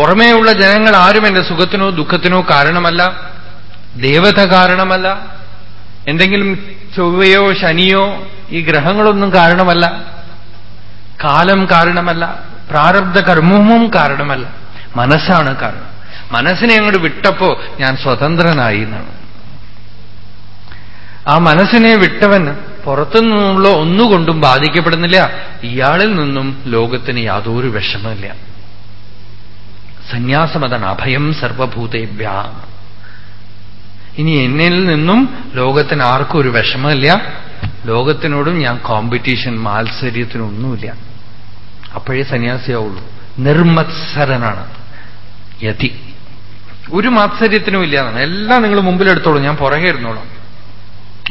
പുറമേയുള്ള ജനങ്ങൾ ആരും എന്റെ സുഖത്തിനോ ദുഃഖത്തിനോ കാരണമല്ല. ദേവത കാരണമല്ല. എന്തെങ്കിലും ചൊവ്വയോ ശനിയോ ഈ ഗ്രഹങ്ങളൊന്നും കാരണമല്ല. കാലം കാരണമല്ല. പ്രാരബ്ധ കർമ്മവും കാരണമല്ല. മനസ്സാണ് കാരണം. മനസ്സിനെ അങ്ങോട്ട് വിട്ടപ്പോ ഞാൻ സ്വതന്ത്രനായി എന്നാണ്. ആ മനസ്സിനെ വിട്ടവൻ പുറത്തുനിന്നുള്ള ഒന്നുകൊണ്ടും ബാധിക്കപ്പെടുന്നില്ല. ഇയാളിൽ നിന്നും ലോകത്തിന് യാതൊരു വിഷമമില്ല സന്യാസമതാണ് അഭയം സർവഭൂതേഭ്യ. ഇനി എന്നിൽ നിന്നും ലോകത്തിന് ആർക്കും ഒരു വിഷമമില്ല. ലോകത്തിനോടും ഞാൻ കോമ്പറ്റീഷൻ മാത്സര്യത്തിനൊന്നുമില്ല. അപ്പോഴേ സന്യാസിയാവുള്ളൂ. നിർമത്സരനാണ്. യതി. ഒരു മാത്സര്യത്തിനും ഇല്ല എന്നാണ്. എല്ലാം നിങ്ങൾ മുമ്പിലെടുത്തോളൂ. ഞാൻ പുറകെ ഇരുന്നോളാം.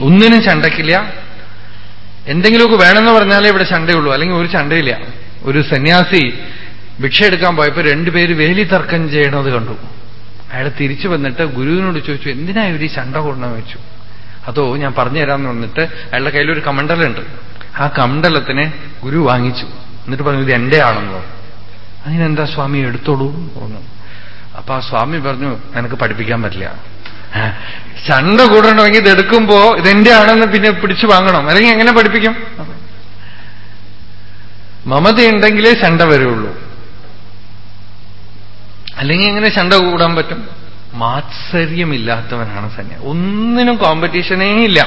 ഒന്നിനും ചണ്ടക്കില്ല. എന്തെങ്കിലുമൊക്കെ വേണമെന്ന് പറഞ്ഞാലേ ഇവിടെ ചണ്ടയുള്ളൂ. അല്ലെങ്കിൽ ഒരു ചണ്ടയില്ല. ഒരു സന്യാസി ഭിക്ഷ എടുക്കാൻ പോയപ്പോ രണ്ടുപേര് വേലി തർക്കം ചെയ്യണത് കണ്ടു. അയാൾ തിരിച്ചു വന്നിട്ട് ഗുരുവിനോട് ചോദിച്ചു എന്തിനാ ഇവർ ഈ ചണ്ട കൊണ്ടെന്ന് വെച്ചു? അതോ ഞാൻ പറഞ്ഞു തരാമെന്ന് പറഞ്ഞിട്ട് അയാളുടെ കയ്യിലൊരു കമണ്ടലുണ്ട് ആ കമണ്ടലത്തിനെ ഗുരു വാങ്ങിച്ചു. എന്നിട്ട് പറഞ്ഞു ഇത് എന്റെ ആണെന്നോ അതിനെന്താ സ്വാമി എടുത്തോളൂ തോന്നു അപ്പൊ ആ സ്വാമി പറഞ്ഞു എനിക്ക് പഠിപ്പിക്കാൻ പറ്റില്ല. ചണ്ട കൂടണമെങ്കിൽ ഇത് എടുക്കുമ്പോ ഇതെന്റെ ആണെന്ന് പിന്നെ പിടിച്ചു വാങ്ങണം. അല്ലെങ്കിൽ എങ്ങനെ പഠിപ്പിക്കും? മമതയുണ്ടെങ്കിലേ ചണ്ട വരുള്ളൂ. അല്ലെങ്കിൽ എങ്ങനെ ചണ്ട കൂടാൻ പറ്റും? മാത്സര്യമില്ലാത്തവനാണ് സന്യാസി ഒന്നിനും കോമ്പറ്റീഷനേ ഇല്ല.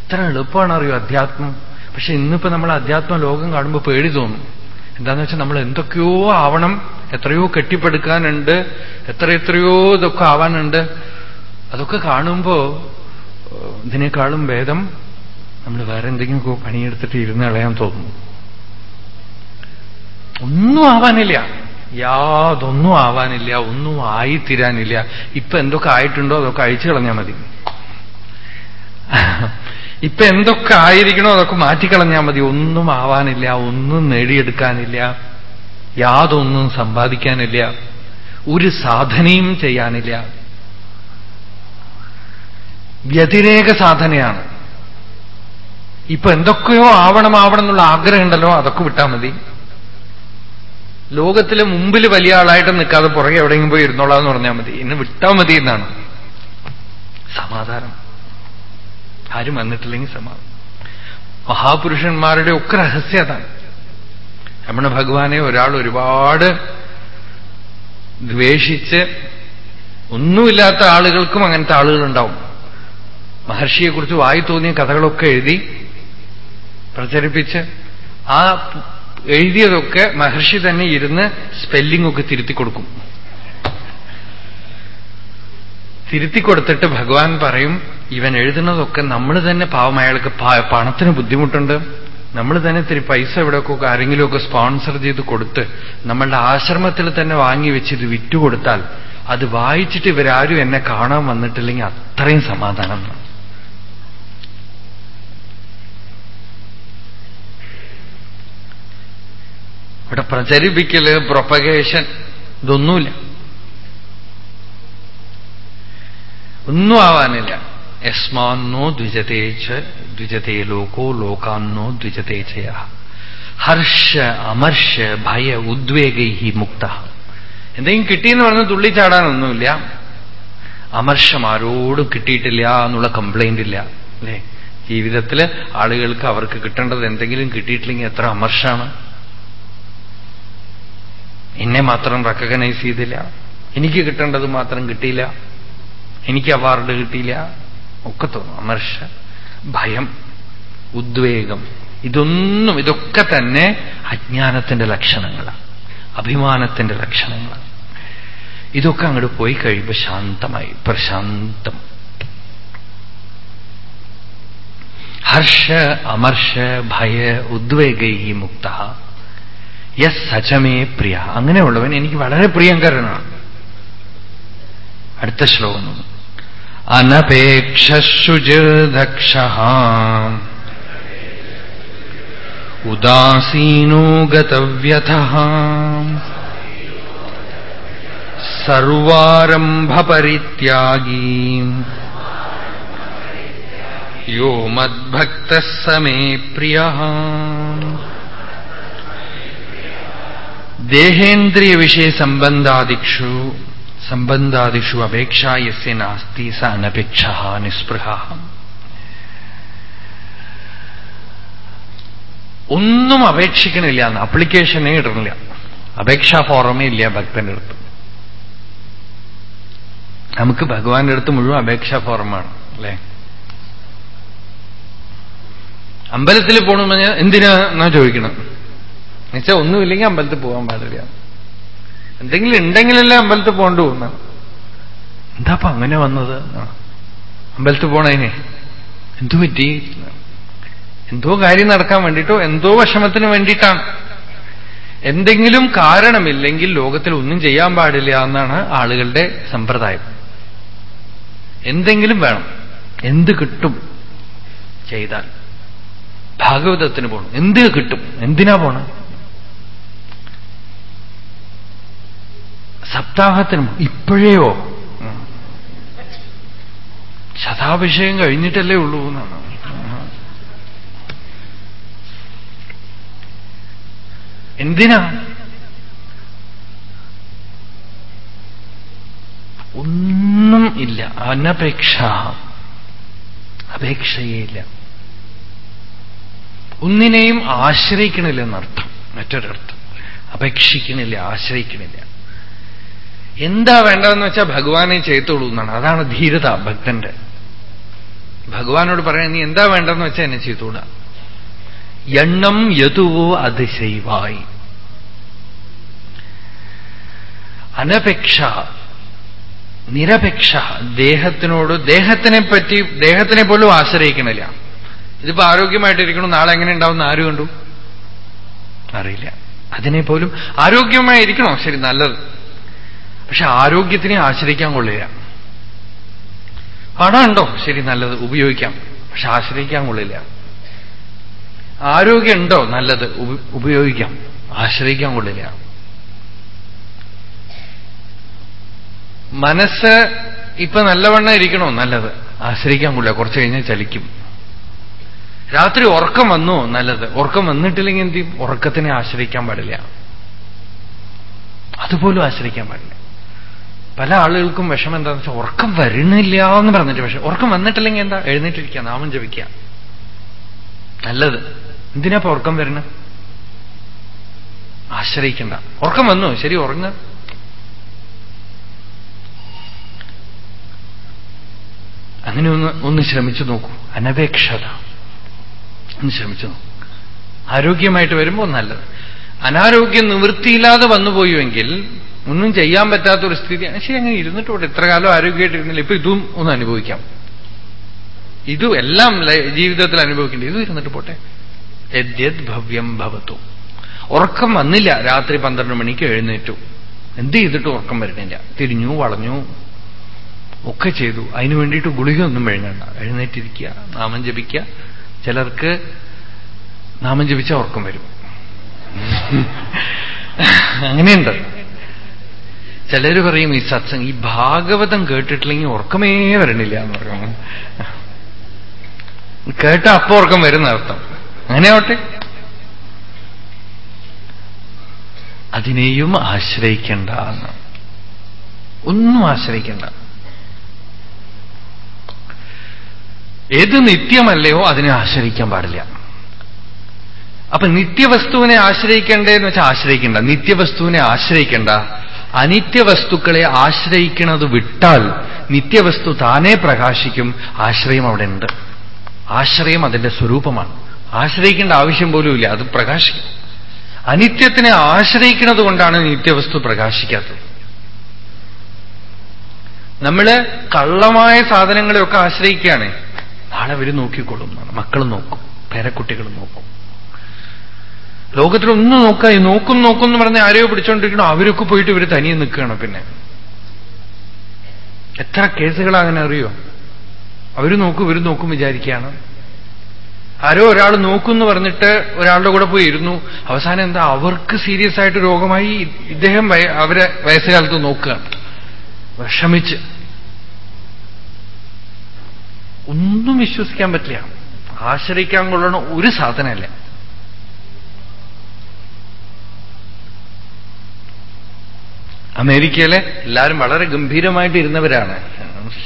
എത്ര എളുപ്പമാണ് അറിയോ അധ്യാത്മം? പക്ഷെ ഇന്നിപ്പോ നമ്മൾ അധ്യാത്മ ലോകം കാണുമ്പോൾ പേടി തോന്നും. എന്താന്ന് വെച്ചാൽ നമ്മൾ എന്തൊക്കെയോ ആവണം എത്രയോ കെട്ടിപ്പടുക്കാനുണ്ട് എത്ര എത്രയോ ഇതൊക്കെ ആവാനുണ്ട്. അതൊക്കെ കാണുമ്പോ ഇതിനേക്കാളും ഭേദം നമ്മൾ വേറെ എന്തെങ്കിലുമൊക്കെ പണിയെടുത്തിട്ട് ഇരുന്ന് കളയാൻ തോന്നുന്നു ഒന്നും ആവാനില്ല. യാതൊന്നും ആവാനില്ല ഒന്നും ആയിത്തീരാനില്ല. ഇപ്പൊ എന്തൊക്കെ ആയിട്ടുണ്ടോ അതൊക്കെ അഴിച്ചു കളഞ്ഞാൽ മതി. ഇപ്പൊ എന്തൊക്കെ ആയിരിക്കണോ അതൊക്കെ മാറ്റിക്കളഞ്ഞാൽ മതി. ഒന്നും ആവാനില്ല ഒന്നും നേടിയെടുക്കാനില്ല യാതൊന്നും സമ്പാദിക്കാനില്ല ഒരു സാധനയും ചെയ്യാനില്ല. വ്യതിരേക സാധനയാണ്. ഇപ്പൊ എന്തൊക്കെയോ ആവണം ആവണം എന്നുള്ള ആഗ്രഹമുണ്ടല്ലോ അതൊക്കെ വിട്ടാൽ മതി. ലോകത്തിലെ മുമ്പിൽ വലിയ ആളായിട്ട് നിൽക്കാതെ പുറകെ എവിടെയെങ്കിലും പോയി ഇരുന്നോളാന്ന് പറഞ്ഞാൽ മതി. ഇന്ന് വിട്ടാൽ മതി എന്നാണ്. സമാധാനം. ആരും വന്നിട്ടില്ലെങ്കിൽ സമാധാനം. മഹാപുരുഷന്മാരുടെ ഒക്കെ രഹസ്യതാണ് രമണ ഭഗവാനെ ഒരാൾ ഒരുപാട് ദ്വേഷിച്ച് ഒന്നുമില്ലാത്ത ആളുകൾക്കും അങ്ങനത്തെ ആളുകളുണ്ടാവും. മഹർഷിയെക്കുറിച്ച് വായി തോന്നിയ കഥകളൊക്കെ എഴുതി പ്രചരിപ്പിച്ച് ആ എഴുതിയതൊക്കെ മഹർഷി തന്നെ ഇരുന്ന് സ്പെല്ലിംഗ് ഒക്കെ തിരുത്തി കൊടുക്കും. തിരുത്തി കൊടുത്തിട്ട് ഭഗവാൻ പറയും ഇവൻ എഴുതുന്നതൊക്കെ നമ്മൾ തന്നെ പാവം അയാൾക്ക് പണത്തിന് ബുദ്ധിമുട്ടുണ്ട്. നമ്മൾ തന്നെ ഇത്തിരി പൈസ ഇവിടെയൊക്കെ ആരെങ്കിലുമൊക്കെ സ്പോൺസർ ചെയ്ത് കൊടുത്ത് നമ്മളുടെ ആശ്രമത്തിൽ തന്നെ വാങ്ങി വെച്ച് ഇത് വിറ്റുകൊടുത്താൽ അത് വായിച്ചിട്ട് ഇവരാരും എന്നെ കാണാൻ വന്നിട്ടില്ലെങ്കിൽ അത്രയും സമാധാനം. ഇവിടെ പ്രചരിപ്പിക്കൽ പ്രൊപ്പഗേഷൻ ഇതൊന്നുമില്ല. ഒന്നും ആവാനില്ല. യസ്മാന്നോ ദ്വിജതേച്ച് ദ്വിജതേ ലോകോ ലോകാന്നോ ദ്വിജതേച്ചയ ഹർഷ അമർഷ ഭയ ഉദ്വേഗൈ മുക്ത. എന്തെങ്കിലും കിട്ടിയെന്ന് പറഞ്ഞ് തുള്ളിച്ചാടാനൊന്നുമില്ല. അമർഷം ആരോടും കിട്ടിയിട്ടില്ല എന്നുള്ള കംപ്ലൈന്റ് ഇല്ല. അല്ലേ? ജീവിതത്തിൽ ആളുകൾക്ക് അവർക്ക് കിട്ടേണ്ടത് എന്തെങ്കിലും കിട്ടിയിട്ടില്ലെങ്കിൽ എത്ര അമർഷാണ്. എന്നെ മാത്രം റെക്കഗ്നൈസ് ചെയ്തില്ല. എനിക്ക് കിട്ടേണ്ടത് മാത്രം കിട്ടിയില്ല. എനിക്ക് അവാർഡ് കിട്ടിയില്ല. ഒക്കെ തോന്നും. അമർഷ ഭയം ഉദ്വേഗം. ഇതൊന്നും ഇതൊക്കെ തന്നെ അജ്ഞാനത്തിന്റെ ലക്ഷണങ്ങളാണ് അഭിമാനത്തിന്റെ ലക്ഷണങ്ങളാണ് ഇതൊക്കെ അങ്ങോട്ട് പോയി കഴിയുമ്പോൾ ശാന്തമായി പ്രശാന്തം. ഹർഷ അമർഷ ഭയ ഉദ്വേഗൈ മുക്ത യസ് സചമേ പ്രിയ അങ്ങനെയുള്ളവൻ എനിക്ക് വളരെ പ്രിയങ്കരനാണ് അടുത്ത ശ്ലോകം അനപേക്ഷുജിർദക്ഷ ഉദാസീനോ ഗതവ്യഥ സർവാരംഭപരിത്യാഗീ യോ മദ്ഭക്ത സമേ പ്രിയ ദേഹേന്ദ്രിയ വിഷയ സംബന്ധാദിഷു സംബന്ധാദിഷു അപേക്ഷ യസ്യ നാസ്തി സ അനപേക്ഷ നിസ്പൃഹ. ഒന്നും അപേക്ഷിക്കണില്ല എന്ന് അപ്ലിക്കേഷനേ ഇടണില്ല. അപേക്ഷാ ഫോറമേ ഇല്ല ഭക്തന്റെ അടുത്ത്. നമുക്ക് ഭഗവാന്റെ അടുത്ത് മുഴുവൻ അപേക്ഷാ ഫോറമാണ് അല്ലേ? അമ്പലത്തിൽ പോകണമെന്ന് എന്തിനാ എന്നാ ചോദിക്കണം? എന്നുവെച്ചാൽ ഒന്നുമില്ലെങ്കിൽ അമ്പലത്തിൽ പോകാൻ പാടില്ല. എന്തെങ്കിലും ഉണ്ടെങ്കിലല്ലേ അമ്പലത്തിൽ പോകണ്ടു പോകുന്ന എന്താപ്പ അങ്ങനെ വന്നത്? അമ്പലത്തിൽ പോണതിനെ എന്തു പറ്റി? എന്തോ കാര്യം നടക്കാൻ വേണ്ടിയിട്ടോ എന്തോ വിഷമത്തിന് വേണ്ടിയിട്ടാണ്. എന്തെങ്കിലും കാരണമില്ലെങ്കിൽ ലോകത്തിൽ ഒന്നും ചെയ്യാൻ പാടില്ല എന്നാണ് ആളുകളുടെ സമ്പ്രദായം. എന്തെങ്കിലും വേണം. എന്ത് കിട്ടും ചെയ്താൽ. ഭാഗവതത്തിന് പോകണം എന്ത് കിട്ടും? എന്തിനാ പോണം? സപ്താഹത്തിന് ഇപ്പോഴേയോ? ശതാഭിഷേകം കഴിഞ്ഞിട്ടല്ലേ ഉള്ളൂ എന്നാണ്. എന്തിനാ? ഒന്നും ഇല്ല. അനപേക്ഷ. അപേക്ഷയേയില്ല ഒന്നിനെയും ആശ്രയിക്കണില്ലെന്നർത്ഥം മറ്റൊരർത്ഥം. അപേക്ഷിക്കണില്ല ആശ്രയിക്കണില്ല. എന്താ വേണ്ടതെന്ന് വെച്ചാൽ ഭഗവാനെ ചെയ്തോളൂ എന്നാണ്. അതാണ് ധീരത ഭക്തന്റെ. ഭഗവാനോട് പറയാൻ നീ എന്താ വേണ്ടതെന്ന് വെച്ചാൽ എന്നെ ചെയ്തോളാം എണ്ണം യതുവോ അതിശൈവായി അനപേക്ഷ നിരപേക്ഷ ദേഹത്തിനോട് ദേഹത്തിനെ പറ്റി ദേഹത്തിനെ പോലും ആശ്രയിക്കണില്ല. ഇതിപ്പോ ആരോഗ്യമായിട്ടിരിക്കണം നാളെ എങ്ങനെ ഉണ്ടാവുന്ന ആരും കണ്ടു? അറിയില്ല. അതിനെ പോലും ആരോഗ്യമായിരിക്കണോ ശരി നല്ലത്. പക്ഷെ ആരോഗ്യത്തിനെ ആശ്രയിക്കാൻ കൊള്ളില്ല. പണം ഉണ്ടോ? ശരി നല്ലത്. ഉപയോഗിക്കാം. പക്ഷെ ആശ്രയിക്കാൻ കൊള്ളില്ല. ആരോഗ്യം ഉണ്ടോ? നല്ലത്. ഉപയോഗിക്കാം. ആശ്രയിക്കാൻ കൊള്ളില്ല. മനസ്സ് ഇപ്പൊ നല്ലവണ്ണം ഇരിക്കണോ? നല്ലത്. ആശ്രയിക്കാൻ കൊള്ളില്ല. കുറച്ച് കഴിഞ്ഞാൽ ചലിക്കും. രാത്രി ഉറക്കം വന്നോ? നല്ലത്. ഉറക്കം വന്നിട്ടില്ലെങ്കിൽ എന്ത് ഉറക്കത്തിനെ ആശ്രയിക്കാൻ പാടില്ല. അതുപോലും ആശ്രയിക്കാൻ പാടില്ല. പല ആളുകൾക്കും വിഷമം എന്താണെന്ന് വെച്ചാൽ ഉറക്കം വരണില്ല എന്ന് പറഞ്ഞിട്ട് പക്ഷെ ഉറക്കം വന്നിട്ടില്ലെങ്കിൽ എന്താ? എഴുന്നേറ്റിരിക്കുക നാമം ജപിക്കുക. നല്ലത്. എന്തിനാ ഉറക്കം വരണം ആശ്രയിക്കണ്ട. ഉറക്കം വന്നു. ശരി ഉറങ്ങ. അങ്ങനെ ഒന്ന് ഒന്ന് ശ്രമിച്ചു നോക്കൂ. അനപേക്ഷത. ഒന്ന് ശ്രമിച്ചു നോക്കൂ. ആരോഗ്യമായിട്ട് വരുമ്പോൾ നല്ലത്. അനാരോഗ്യം നിവൃത്തിയില്ലാതെ വന്നുപോയുവെങ്കിൽ ഒന്നും ചെയ്യാൻ പറ്റാത്തൊരു സ്ഥിതിയാണ്. ശരി അങ്ങനെ ഇരുന്നിട്ട് ഇത്ര കാലം ആരോഗ്യമായിട്ടിരുന്നില്ല. ഇപ്പൊ ഇതും ഒന്ന് അനുഭവിക്കാം. ഇതും എല്ലാം ജീവിതത്തിൽ അനുഭവിക്കേണ്ടി ഇതും ഇരുന്നിട്ട് പോട്ടെ. യദ്യത് ഭവ്യം ഭവത്തു. ഉറക്കം വന്നില്ല. രാത്രി പന്ത്രണ്ട് മണിക്ക് എഴുന്നേറ്റു. എന്ത് ചെയ്തിട്ട് ഉറക്കം വരുന്നില്ല. തിരിഞ്ഞു വളഞ്ഞു ഒക്കെ ചെയ്തു. അതിനു വേണ്ടിയിട്ട് ഗുളികയൊന്നും എഴുന്നേണ്ട എഴുന്നേറ്റിരിക്കുക നാമം ജപിക്കുക. ചിലർക്ക് നാമം ജപിച്ചാൽ ഉറക്കം വരും. അങ്ങനെയുണ്ട്. ചിലര് പറയും ഈ സത്സംഗം ഈ ഭാഗവതം കേട്ടിട്ടില്ലെങ്കിൽ ഉറക്കമേ വരണില്ല എന്ന് പറയും. കേട്ട അപ്പൊ ഉറക്കം വരുന്ന അർത്ഥം. അങ്ങനെ ആവട്ടെ. അതിനെയും ആശ്രയിക്കണ്ട എന്ന്. ഒന്നും ആശ്രയിക്കണ്ട. ഏത് നിത്യമല്ലയോ അതിനെ ആശ്രയിക്കാൻ പാടില്ല. അപ്പൊ നിത്യവസ്തുവിനെ ആശ്രയിക്കണ്ടേന്ന് വെച്ചാൽ ആശ്രയിക്കണ്ട. നിത്യവസ്തുവിനെ ആശ്രയിക്കണ്ട. അനിത്യവസ്തുക്കളെ ആശ്രയിക്കുന്നത് വിട്ടാൽ നിത്യവസ്തു താനേ പ്രകാശിക്കും. ആശ്രയം അവിടെ ഉണ്ട് ആശ്രയം അതിന്റെ സ്വരൂപമാണ്. ആശ്രയിക്കേണ്ട ആവശ്യം പോലുമില്ല അത് പ്രകാശിക്കും. അനിത്യത്തിനെ ആശ്രയിക്കുന്നത് കൊണ്ടാണ് നിത്യവസ്തു പ്രകാശിക്കാത്തത്. നമ്മൾ കള്ളമായ സാധനങ്ങളെയൊക്കെ ആശ്രയിക്കുകയാണ്. നാളെ അവർ നോക്കിക്കൊള്ളും മക്കൾ നോക്കും പേരക്കുട്ടികൾ നോക്കും. ലോകത്തിലൊന്നും നോക്കായി നോക്കും നോക്കും എന്ന് പറഞ്ഞ് ആരെയോ പിടിച്ചോണ്ടിരിക്കണോ അവരൊക്കെ പോയിട്ട് ഇവർ തനിയെ നിൽക്കുകയാണ് പിന്നെ. എത്ര കേസുകൾ അങ്ങനെ അറിയോ? അവർ നോക്കും ഇവർ നോക്കും വിചാരിക്കുകയാണ്. ആരോ ഒരാൾ നോക്കും എന്ന് പറഞ്ഞിട്ട് ഒരാളുടെ കൂടെ പോയി ഇരുന്നു. അവസാനം എന്താ അവർക്ക് സീരിയസ് ആയിട്ട് രോഗമായി ഇദ്ദേഹം അവരെ വയസ്സുകാലത്ത് നോക്കുകയാണ്. വിഷമിച്ച്. ഒന്നും വിശ്വസിക്കാൻ പറ്റില്ല. ആശ്രയിക്കാൻ കൊള്ളണ ഒരു സാധനമല്ല. അമേരിക്കയിലെ എല്ലാവരും വളരെ ഗംഭീരമായിട്ട് ഇരുന്നവരാണ്.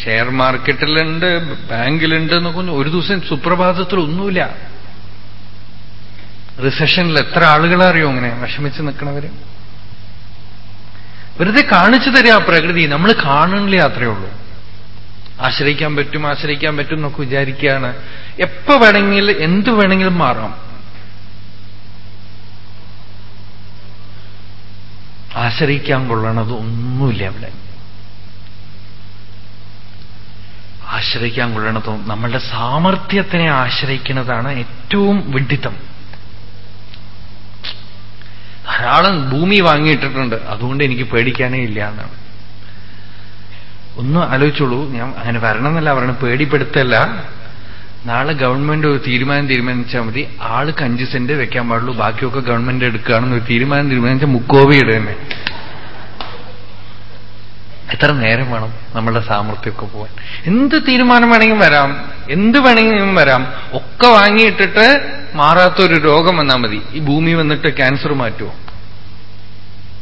ഷെയർ മാർക്കറ്റിലുണ്ട് ബാങ്കിലുണ്ട് എന്നൊക്കെ ഒരു ദിവസം സുപ്രഭാതത്തിൽ ഒന്നുമില്ല. റിസഷനിൽ എത്ര ആളുകളറിയോ അങ്ങനെ വിഷമിച്ച് നിൽക്കണവര്? വെറുതെ കാണിച്ചു തരിക പ്രകൃതി. നമ്മൾ കാണണില്ല അത്രയേ ഉള്ളൂ. ആശ്രയിക്കാൻ പറ്റും ആശ്രയിക്കാൻ പറ്റും എന്നൊക്കെ വിചാരിക്കുകയാണ്. എപ്പോ വേണമെങ്കിൽ എന്ത് വേണമെങ്കിലും മാറാം ആശ്രയിക്കാൻ കൊള്ളണത് ഒന്നുമില്ല അവിടെ ആശ്രയിക്കാൻ കൊള്ളണതും നമ്മളുടെ സാമർഥ്യത്തിനെ ആശ്രയിക്കുന്നതാണ് ഏറ്റവും വിഡിത്തം ധാരാളം ഭൂമി വാങ്ങിയിട്ടിട്ടുണ്ട്. അതുകൊണ്ട് എനിക്ക് പേടിക്കാനേ ഇല്ല എന്നാണ്. ഒന്ന് ആലോചിച്ചോളൂ ഞാൻ അങ്ങനെ വരണമെന്നല്ല പറയണം പേടിപ്പെടുത്തല്ല. നാളെ ഗവൺമെന്റ് ഒരു തീരുമാനം തീരുമാനിച്ചാൽ മതി. ആൾക്ക് അഞ്ച് സെന്റ് വെക്കാൻ പാടുള്ളൂ. ബാക്കിയൊക്കെ ഗവൺമെന്റ് എടുക്കുകയാണെന്ന് ഒരു തീരുമാനം തീരുമാനിച്ചാൽ മുക്കോവയുടെ തന്നെ. എത്ര നേരം വേണം നമ്മളുടെ സാമർഥ്യമൊക്കെ പോവാൻ? എന്ത് തീരുമാനം വേണമെങ്കിലും വരാം. എന്ത് വേണമെങ്കിലും വരാം. ഒക്കെ വാങ്ങിയിട്ടിട്ട് മാറാത്തൊരു രോഗം വന്നാൽ മതി. ഈ ഭൂമി വന്നിട്ട് ക്യാൻസർ മാറ്റുമോ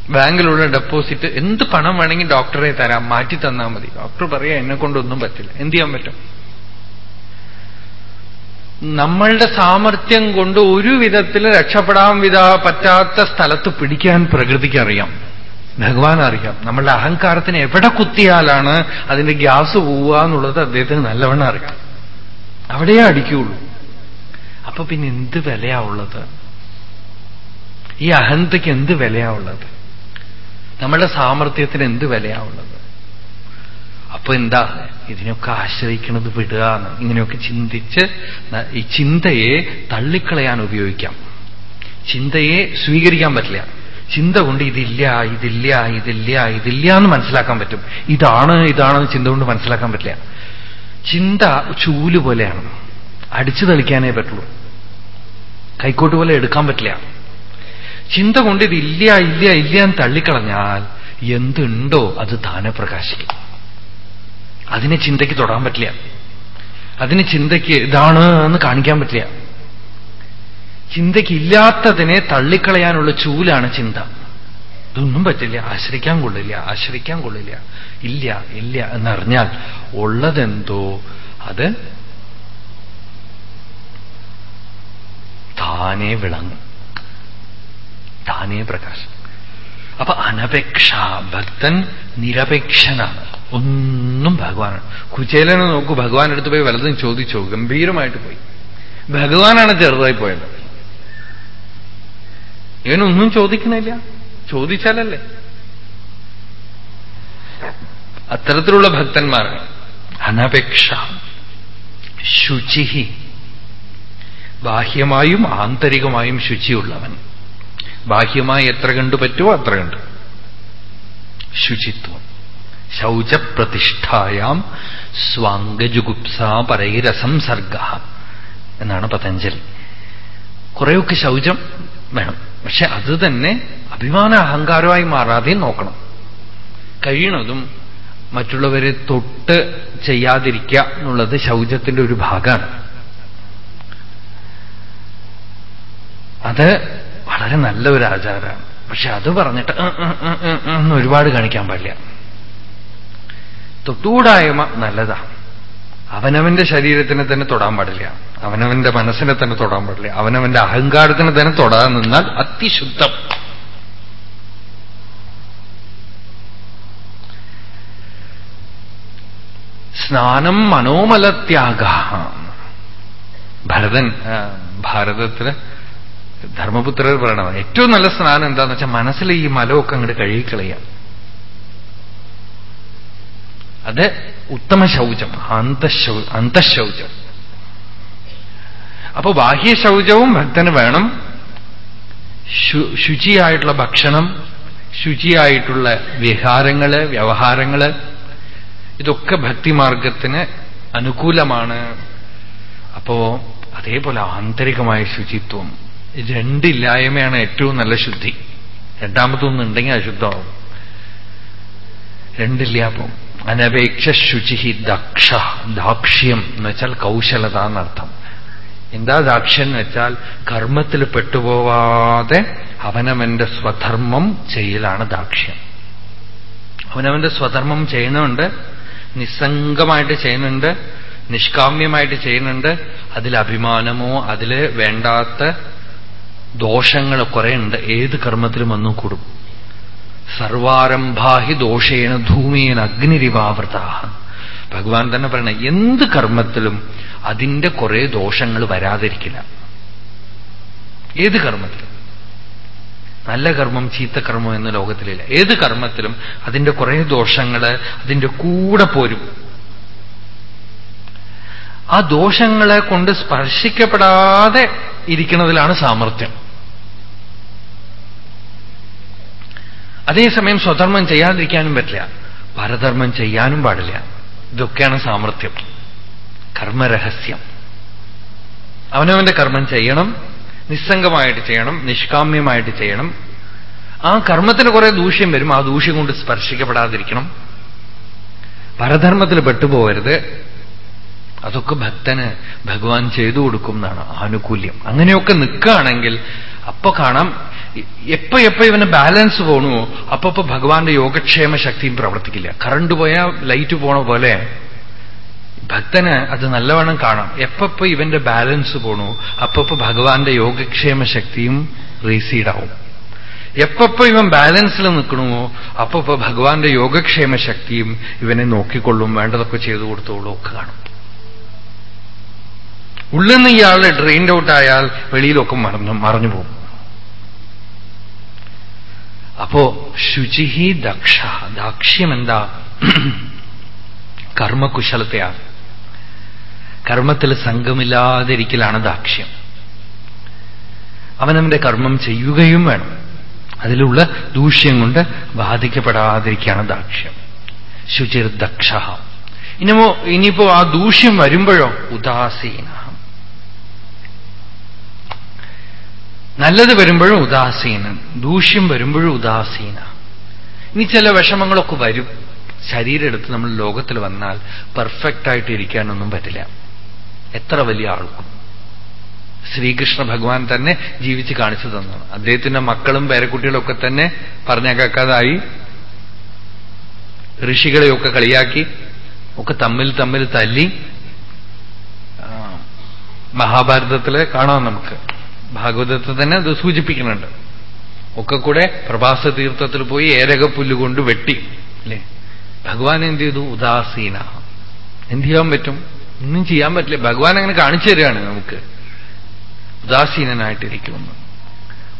ബാങ്കിലുള്ള ഡെപ്പോസിറ്റ് എന്ത് പണം വേണമെങ്കിൽ ഡോക്ടറെ തരാം. മാറ്റി തന്നാൽ മതി. ഡോക്ടർ പറയാ എന്നെ കൊണ്ടൊന്നും പറ്റില്ല. എന്ത് ചെയ്യാൻ പറ്റും? നമ്മളുടെ സാമർഥ്യം കൊണ്ട് ഒരു വിധത്തിൽ രക്ഷപ്പെടാൻ വിധ പറ്റാത്ത സ്ഥലത്ത് പിടിക്കാൻ പ്രകൃതിക്കറിയാം ഭഗവാൻ അറിയാം. നമ്മളുടെ അഹങ്കാരത്തിന് എവിടെ കുത്തിയാലാണ് അതിന്റെ ഗ്യാസ് പോവുക എന്നുള്ളത് അദ്ദേഹത്തിന് നല്ലവണ്ണം അറിയാം. അവിടെയേ അടിക്കുകയുള്ളൂ അപ്പൊ പിന്നെ എന്ത് വിലയാ ഉള്ളത്? ഈ അഹന്തയ്ക്ക് എന്ത് വിലയാ ഉള്ളത്? നമ്മളുടെ സാമർഥ്യത്തിന് എന്ത് വിലയാ ഉള്ളത്? അപ്പൊ എന്താ ഇതിനൊക്കെ ആശ്രയിക്കുന്നത് വിടുക ഇങ്ങനെയൊക്കെ ചിന്തിച്ച് ഈ ചിന്തയെ തള്ളിക്കളയാൻ ഉപയോഗിക്കാം. ചിന്തയെ സ്വീകരിക്കാൻ പറ്റില്ല. ചിന്ത കൊണ്ട് ഇതില്ല ഇതില്ല ഇതില്ല ഇതില്ല എന്ന് മനസ്സിലാക്കാൻ പറ്റും. ഇതാണ് ഇതാണെന്ന് ചിന്ത കൊണ്ട് മനസ്സിലാക്കാൻ പറ്റില്ല. ചിന്ത ചൂൽ പോലെയാണ്. അടിച്ചു തളിക്കാനേ പറ്റുള്ളൂ. കൈക്കോട്ട് പോലെ എടുക്കാൻ പറ്റില്ല. ചിന്ത കൊണ്ട് ഇത് ഇല്ല ഇല്ല ഇല്ല എന്ന് തള്ളിക്കളഞ്ഞാൽ എന്തുണ്ടോ അത് താനെ പ്രകാശിക്കും. അതിനെ ചിന്തയ്ക്ക് തൊടാൻ പറ്റില്ല. അതിന് ചിന്തയ്ക്ക് ഇതാണ് എന്ന് കാണിക്കാൻ പറ്റില്ല. ചിന്തയ്ക്ക് ഇല്ലാത്തതിനെ തള്ളിക്കളയാനുള്ള ചൂലാണ് ചിന്ത. ഇതൊന്നും പറ്റില്ല. ആശ്രയിക്കാൻ കൊള്ളില്ല. ആശ്രയിക്കാൻ കൊള്ളില്ല. ഇല്ല ഇല്ല എന്നറിഞ്ഞാൽ ഉള്ളതെന്തോ അത് താനേ വിളങ്ങും. താനേ പ്രകാശം. അപ്പൊ അനപേക്ഷ ഭക്തൻ നിരപേക്ഷനാണ് ഒന്നും ഭഗവാനാണ് കുചേലനെ നോക്കൂ ഭഗവാൻ അടുത്ത് പോയി വലതും ചോദിച്ചോ ഗംഭീരമായിട്ട് പോയി. ഭഗവാനാണ് ചെറുതായി പോയത്. ഇവനൊന്നും ചോദിക്കണില്ല. ചോദിച്ചാലല്ലേ? അത്തരത്തിലുള്ള ഭക്തന്മാർ അനപേക്ഷ. ശുചിഹി. ബാഹ്യമായും ആന്തരികമായും ശുചിയുള്ളവൻ. ബാഹ്യമായി എത്ര കണ്ടു പറ്റുമോ അത്ര കണ്ടു. ശുചിത്വം. ശൗചപ്രതിഷ്ഠായാം സ്വാംഗജുഗുപ്സ പരൈരസംസർഗ എന്നാണ് പതഞ്ജലി. കുറെയൊക്കെ ശൗചം വേണം. പക്ഷെ അത് തന്നെ അഭിമാന അഹങ്കാരമായി മാറാതെ നോക്കണം. കഴിയണതും മറ്റുള്ളവരെ തൊട്ട് ചെയ്യാതിരിക്കുക എന്നുള്ളത് ശൗചത്തിന്റെ ഒരു ഭാഗമാണ്. അത് വളരെ നല്ല ഒരു ആചാരമാണ്. പക്ഷെ അത് പറഞ്ഞിട്ട് ഒരുപാട് കാണിക്കാൻ പാടില്ല. തൊട്ടുകൂടായ്മ നല്ലതാണ് അവനവന്റെ ശരീരത്തിനെ തന്നെ തൊടാൻ പാടില്ല. അവനവന്റെ മനസ്സിനെ തന്നെ തൊടാൻ പാടില്ല. അവനവന്റെ അഹങ്കാരത്തിന് തന്നെ തൊടാൻ നിന്നാൽ അതിശുദ്ധം. സ്നാനം മനോമലത്യാഗ. ഭരതൻ ഭാരതത്തിൽ ധർമ്മപുത്രർ പറയണം. ഏറ്റവും നല്ല സ്നാനം എന്താന്ന് വെച്ചാൽ മനസ്സിൽ ഈ മലമൊക്കെ അങ്ങോട്ട് കഴുകിക്കളയാം. അത് ഉത്തമ ശൗചം അന്തശൗ അന്തശൗചം. അപ്പൊ ബാഹ്യശൗചവും ഭക്തന് വേണം. ശുചിയായിട്ടുള്ള ഭക്ഷണം ശുചിയായിട്ടുള്ള വിഹാരങ്ങൾ വ്യവഹാരങ്ങൾ ഇതൊക്കെ ഭക്തിമാർഗത്തിന് അനുകൂലമാണ്. അപ്പോ അതേപോലെ ആന്തരികമായ ശുചിത്വം. രണ്ടില്ലായ്മയാണ് ഏറ്റവും നല്ല ശുദ്ധി. രണ്ടാമതൊന്നുണ്ടെങ്കിൽ അശുദ്ധമാവും രണ്ടില്ല അപ്പം അനപേക്ഷ ശുചി ദക്ഷ ദാക്ഷ്യം എന്ന് വെച്ചാൽ കൗശലത എന്നർത്ഥം. എന്താ ദാക്ഷ്യം എന്ന് വെച്ചാൽ കർമ്മത്തിൽ പെട്ടുപോവാതെ അവനവന്റെ സ്വധർമ്മം ചെയ്യലാണ് ദാക്ഷ്യം. അവനവന്റെ സ്വധർമ്മം ചെയ്യുന്നുണ്ട് നിസ്സംഗമായിട്ട് ചെയ്യുന്നുണ്ട് നിഷ്കാമ്യമായിട്ട് ചെയ്യുന്നുണ്ട് അതിൽ അഭിമാനമോ അതിൽ വേണ്ടാത്ത ദോഷങ്ങൾ കുറെ ഉണ്ട് ഏത് കർമ്മത്തിലും വന്നു കൂടും. സർവാരംഭാഹി ദോഷേന ധൂമേന അഗ്നിരിവാവൃത. ഭഗവാൻ തന്നെ പറയണ എന്ത് കർമ്മത്തിലും അതിന്റെ കുറെ ദോഷങ്ങൾ വരാതിരിക്കില്ല. ഏത് കർമ്മത്തിലും? നല്ല കർമ്മം ചീത്ത കർമ്മം എന്ന ലോകത്തിലില്ല. ഏത് കർമ്മത്തിലും അതിന്റെ കുറെ ദോഷങ്ങൾ അതിന്റെ കൂടെ പോരും. ആ ദോഷങ്ങളെ കൊണ്ട് സ്പർശിക്കപ്പെടാതെ ഇരിക്കുന്നതിലാണ് സാമർഥ്യം. അതേസമയം സ്വധർമ്മം ചെയ്യാതിരിക്കാനും പറ്റില്ല. പരധർമ്മം ചെയ്യാനും പാടില്ല. ഇതൊക്കെയാണ് സാമർഥ്യം. കർമ്മരഹസ്യം. അവനവന്റെ കർമ്മം ചെയ്യണം നിസ്സംഗമായിട്ട് ചെയ്യണം നിഷ്കാമ്യമായിട്ട് ചെയ്യണം. ആ കർമ്മത്തിന് കുറെ ദൂഷ്യം വരും. ആ ദൂഷ്യം കൊണ്ട് സ്പർശിക്കപ്പെടാതിരിക്കണം. പരധർമ്മത്തിൽ പെട്ടുപോകരുത്. അതൊക്കെ ഭക്തന് ഭഗവാൻ ചെയ്തു കൊടുക്കും എന്നാണ് ആനുകൂല്യം. അങ്ങനെയൊക്കെ നിൽക്കുകയാണെങ്കിൽ അപ്പൊ കാണാം. എപ്പോ എപ്പോ ഇവന് ബാലൻസ് പോണു അപ്പൊ ഭഗവാന്റെ യോഗക്ഷേമ ശക്തിയും പ്രവർത്തിക്കില്ല. കറണ്ട് പോയാൽ ലൈറ്റ് പോണ പോലെ ഭക്തന് അത് നല്ലവണ്ണം കാണാം. എപ്പോ ഇവന്റെ ബാലൻസ് പോണോ അപ്പപ്പോ ഭഗവാന്റെ യോഗക്ഷേമ ശക്തിയും റീസീഡാവും. എപ്പോ ഇവൻ ബാലൻസിൽ നിൽക്കണമോ അപ്പപ്പോ ഭഗവാന്റെ യോഗക്ഷേമ ശക്തിയും ഇവനെ നോക്കിക്കൊള്ളും വേണ്ടതൊക്കെ ചെയ്തു കൊടുത്തോളൂ ഒക്കെ കാണും. ഉള്ളിൽ നിന്ന് ഇയാൾ ഡ്രെയിൻഡ് ഔട്ടായാൽ വെളിയിലൊക്കെ മറന്നു മറഞ്ഞു പോകും. അപ്പോ ശുചിഹി ദക്ഷ ദാക്ഷ്യം എന്താ? കർമ്മകുശലത്തെയാണ് കർമ്മത്തിൽ സംഘമില്ലാതിരിക്കലാണ് ദാക്ഷ്യം. അവനവന്റെ കർമ്മം ചെയ്യുകയും വേണം. അതിലുള്ള ദൂഷ്യം കൊണ്ട് ബാധിക്കപ്പെടാതിരിക്കുകയാണ് ദാക്ഷ്യം. ശുചിർ ദക്ഷ ഇനിമോ ഇനിയിപ്പോ ആ ദൂഷ്യം വരുമ്പോഴോ? ഉദാസീന. നല്ലത് വരുമ്പോഴും ഉദാസീനം ദൂഷ്യം വരുമ്പോഴും ഉദാസീന. ഇനി ചില വിഷമങ്ങളൊക്കെ വരും. ശരീരം എടുത്ത് നമ്മൾ ലോകത്തിൽ വന്നാൽ പെർഫെക്റ്റ് ആയിട്ട് ഇരിക്കാനൊന്നും പറ്റില്ല. എത്ര വലിയ ആൾക്കും. ശ്രീകൃഷ്ണ ഭഗവാൻ തന്നെ ജീവിച്ച് കാണിച്ചു തന്നതാണ് അദ്ദേഹത്തിന്റെ മക്കളും പേരക്കുട്ടികളൊക്കെ തന്നെ പറഞ്ഞേക്കാതായി ഋഷികളെയൊക്കെ കളിയാക്കി ഒക്കെ തമ്മിൽ തമ്മിൽ തല്ലി. മഹാഭാരതത്തിലെ കാണാം നമുക്ക്. ഭാഗവതത്തിൽ തന്നെ അത് സൂചിപ്പിക്കുന്നുണ്ട്. ഒക്കെ കൂടെ പ്രഭാസ തീർത്ഥത്തിൽ പോയി ഏരകപ്പുല്ലുകൊണ്ട് വെട്ടി അല്ലേ? ഭഗവാൻ എന്ത് ചെയ്തു? ഉദാസീന. എന്ത് ചെയ്യാൻ പറ്റും? ഒന്നും ചെയ്യാൻ പറ്റില്ല. ഭഗവാൻ അങ്ങനെ കാണിച്ചു തരികയാണ് നമുക്ക്. ഉദാസീനനായിട്ടിരിക്കുമെന്ന്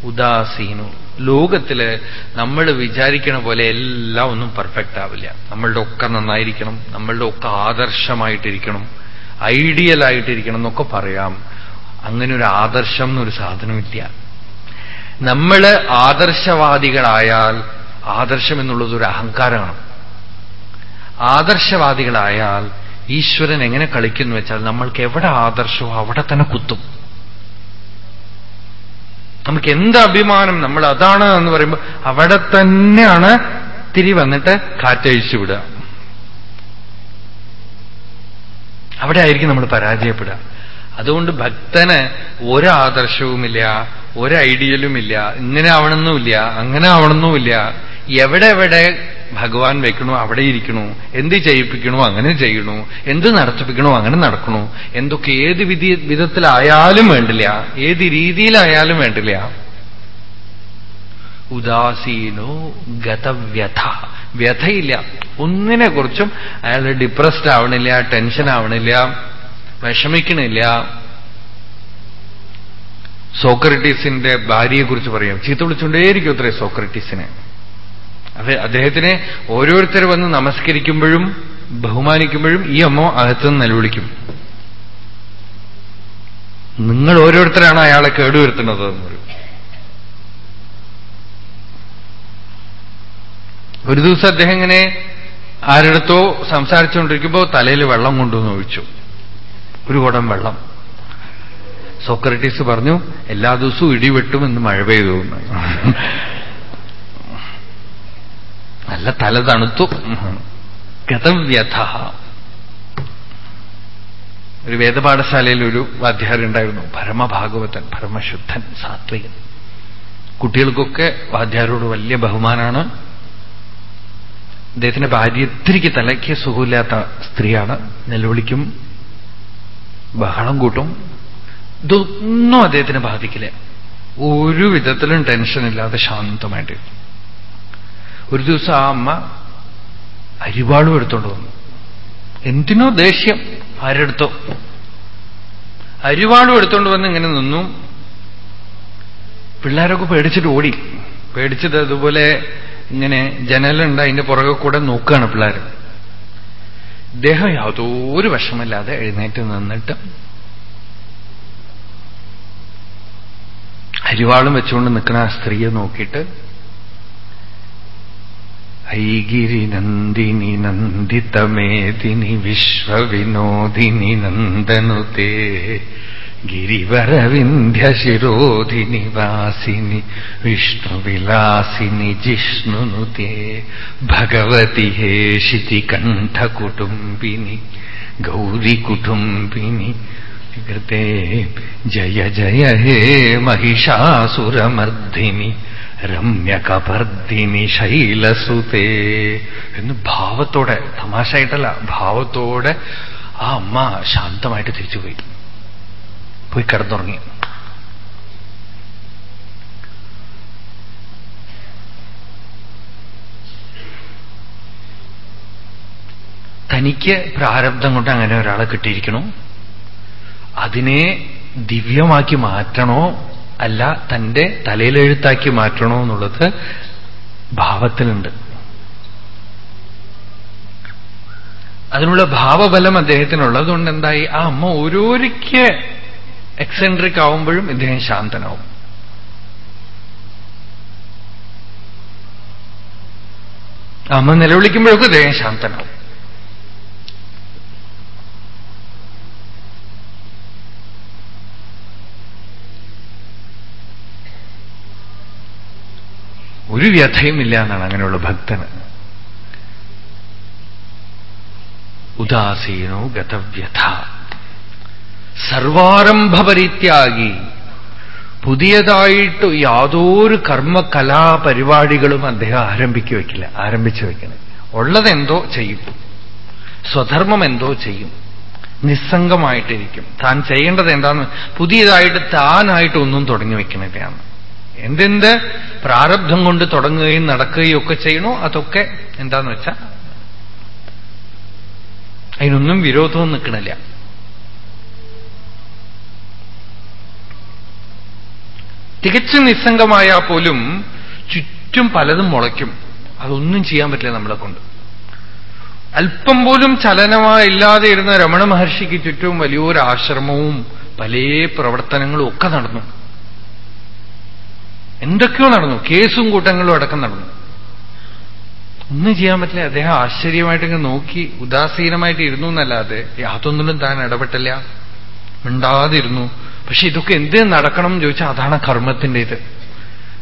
ഉദാസീനു. ലോകത്തിൽ നമ്മൾ വിചാരിക്കണ പോലെ എല്ലാം ഒന്നും പെർഫെക്റ്റ് ആവില്ല. നമ്മളുടെ ഒക്കെ നന്നായിരിക്കണം. നമ്മളുടെ ഒക്കെ ആദർശമായിട്ടിരിക്കണം. ഐഡിയൽ ആയിട്ടിരിക്കണം എന്നൊക്കെ പറയാം. അങ്ങനെ ഒരു ആദർശം എന്നൊരു സാധനമില്ല. നമ്മൾ ആദർശവാദികളായാൽ ആദർശം എന്നുള്ളത് ഒരു അഹങ്കാരമാണ്. ആദർശവാദികളായാൽ ഈശ്വരൻ എങ്ങനെ കളിക്കുന്നു വെച്ചാൽ നമ്മൾക്ക് എവിടെ ആദർശമോ അവിടെ തന്നെ കുത്തും. നമുക്ക് എന്ത് അഭിമാനം നമ്മൾ അതാണ് എന്ന് പറയുമ്പോൾ അവിടെ തന്നെയാണ് തിരി വന്നിട്ട് കാറ്റഴിച്ചു വിടുക. അവിടെ ആയിരിക്കും നമ്മൾ പരാജയപ്പെടുക. അതുകൊണ്ട് ഭക്തന് ഒരാദർശവുമില്ല ഒരു ഐഡിയലുമില്ല ഇങ്ങനെ ആവണമെന്നുമില്ല അങ്ങനെ ആവണമെന്നുമില്ല. എവിടെ എവിടെ ഭഗവാൻ വെക്കണോ അവിടെ ഇരിക്കണു. എന്ത് ചെയ്യിപ്പിക്കണോ അങ്ങനെ ചെയ്യണു. എന്ത് നടത്തിപ്പിക്കണോ അങ്ങനെ നടക്കണോ. എന്തൊക്കെ ഏത് വിധി വിധത്തിലായാലും വേണ്ടില്ല. ഏത് രീതിയിലായാലും വേണ്ടില്ല. ഉദാസീനോ ഗതവ്യഥ. വ്യഥയില്ല. ഒന്നിനെ കുറിച്ചും അയാൾ ഡിപ്രസ്ഡ് ആവണില്ല ടെൻഷൻ ആവണില്ല. വിഷമിക്കണില്ല. സോക്രട്ടീസിന്റെ ഭാര്യയെക്കുറിച്ച് പറയാം. ചീത്ത വിളിച്ചുകൊണ്ടേയിരിക്കും അത്രേ സോക്രട്ടീസിനെ. അത് അദ്ദേഹത്തിനെ ഓരോരുത്തർ വന്ന് നമസ്കരിക്കുമ്പോഴും ബഹുമാനിക്കുമ്പോഴും ഈ അമ്മ അകത്തുനിന്ന് നിലവിളിക്കും. നിങ്ങൾ ഓരോരുത്തരാണ് അയാളെ കേടുവരുത്തുന്നത് ഒരു ദിവസം അദ്ദേഹം ഇങ്ങനെ ആരിടത്തോ സംസാരിച്ചുകൊണ്ടിരിക്കുമ്പോൾ തലയിൽ വെള്ളം കൊണ്ടുവന്ന് ഒഴിച്ചു. ഒരു കുടം വെള്ളം. സോക്രട്ടീസ് പറഞ്ഞു എല്ലാ ദിവസവും ഇടിവെട്ടുമെന്ന് മഴ പെയ്തു. നല്ല തല തണുത്തു. ഗതവ്യഥ. ഒരു വേദപാഠശാലയിൽ ഒരു വാദ്യാരുണ്ടായിരുന്നു പരമഭാഗവതൻ പരമശുദ്ധൻ സാത്വികൻ. കുട്ടികൾക്കൊക്കെ വാദ്യാരോട് വലിയ ബഹുമാനാണ്. അദ്ദേഹത്തിന്റെ ഭാര്യ ഇത്തിരിക്ക് തലയ്ക്ക് സുഖമില്ലാത്ത സ്ത്രീയാണ്. നിലവിളിക്കും ബഹളം കൂട്ടും. ഇതൊന്നും അദ്ദേഹത്തിന് ബാധിക്കില്ല. ഒരു വിധത്തിലും ടെൻഷനില്ലാതെ ശാന്തമായിട്ട്. ഒരു ദിവസം ആ അമ്മ അരിവാളും എടുത്തോണ്ട് വന്നു. എന്തിനോ ദേഷ്യം. ആരെടുത്തോ? അരിവാളും എടുത്തോണ്ട് വന്ന് ഇങ്ങനെ നിന്നു. പിള്ളേരൊക്കെ പേടിച്ചിട്ട് ഓടി. പേടിച്ചത് അതുപോലെ ഇങ്ങനെ ജനലുണ്ട് അതിന്റെ പുറകെ കൂടെ നോക്കുകയാണ് പിള്ളേർ ഇദ്ദേഹം യാതൊരു വിഷമില്ലാതെ എഴുന്നേറ്റ് നിന്നിട്ട് അരിവാളും വെച്ചുകൊണ്ട് നിൽക്കുന്ന ആ സ്ത്രീയെ നോക്കിയിട്ട് ഐഗിരി നന്ദിനി നന്ദിതമേദിനി വിശ്വവിനോദിനി നന്ദനുതേ വാസിനി വിഷ്ണുവിലാസിനി ജിഷ്ണുനുതേ ഭഗവതി ഹേഷിതി കണ്ഠകുടുംബിനി ഗൗരികുടുംബിനി കൃതേ ജയ ജയ ഹേ മഹിഷാസുരമർദ്ദിനി രമ്യകപർദ്ദിനി ശൈലസുതേ എന്ന് ഭാവത്തോടെ തമാശായിട്ടല്ല ഭാവത്തോടെ ആ അമ്മ ശാന്തമായിട്ട് തിരിച്ചുപോയി. പോയി കിടന്നുറങ്ങി. തനിക്ക് പ്രാരബ്ധം കൊണ്ട് അങ്ങനെ ഒരാളെ കിട്ടിയിരിക്കണോ. അതിനെ ദിവ്യമാക്കി മാറ്റണോ അല്ല തന്റെ തലയിലെഴുത്താക്കി മാറ്റണോ എന്നുള്ളത് ഭാവത്തിലുണ്ട്. അതിനുള്ള ഭാവബലം അദ്ദേഹത്തിനുള്ളതുകൊണ്ട് എന്തായി ആ അമ്മ ഓരോരിക്ക് എക്സെൻട്രിക് ആവുമ്പോഴും ഇദ്ദേഹം ശാന്തനാവും. അമ്മ നിലവിളിക്കുമ്പോഴൊക്കെ ഇദ്ദേഹം ശാന്തനാവും. ഒരു വ്യഥയുമില്ല എന്നാണ് അങ്ങനെയുള്ള ഭക്തന്. ഉദാസീനോ ഗതവ്യഥ. സർവാരംഭപരിത്യാഗി. പുതിയതായിട്ട് യാതൊരു കർമ്മ കലാപരിപാടികളും അദ്ദേഹം ആരംഭിക്കു വയ്ക്കില്ല ആരംഭിച്ചു വയ്ക്കണം. ഉള്ളതെന്തോ ചെയ്യും. സ്വധർമ്മം എന്തോ ചെയ്യും. നിസ്സംഗമായിട്ടിരിക്കും. താൻ ചെയ്യേണ്ടത് എന്താന്ന് പുതിയതായിട്ട് താനായിട്ട് ഒന്നും തുടങ്ങി വയ്ക്കണില്ലയാണ്. എന്തെന്ത് പ്രാരബ്ധം കൊണ്ട് തുടങ്ങുകയും നടക്കുകയും ഒക്കെ ചെയ്യണോ അതൊക്കെ എന്താന്ന് വെച്ചാൽ അതിനൊന്നും വിരോധവും നിൽക്കണില്ല. തികച്ചും നിസ്സംഗമായാൽ പോലും ചുറ്റും പലതും മുളയ്ക്കും. അതൊന്നും ചെയ്യാൻ പറ്റില്ല നമ്മളെ കൊണ്ട്. അല്പം പോലും ചലനമായില്ലാതെ ഇരുന്ന രമണ മഹർഷിക്ക് ചുറ്റും വലിയൊരു ആശ്രമവും പല പ്രവർത്തനങ്ങളും ഒക്കെ നടന്നു. എന്തൊക്കെയോ നടന്നു. കേസും കൂട്ടങ്ങളും അടക്കം നടന്നു. ഒന്നും ചെയ്യാൻ പറ്റില്ല. അദ്ദേഹം ആശ്ചര്യമായിട്ട് ഇങ്ങനെ നോക്കി ഉദാസീനമായിട്ട് ഇരുന്നു എന്നല്ലാതെ യാതൊന്നിലും താൻ ഇടപെട്ടില്ല. മിണ്ടാതിരുന്നു. പക്ഷെ ഇതൊക്കെ എന്ത് നടക്കണം എന്ന് ചോദിച്ചാൽ അതാണ് കർമ്മത്തിന്റെ ഇത്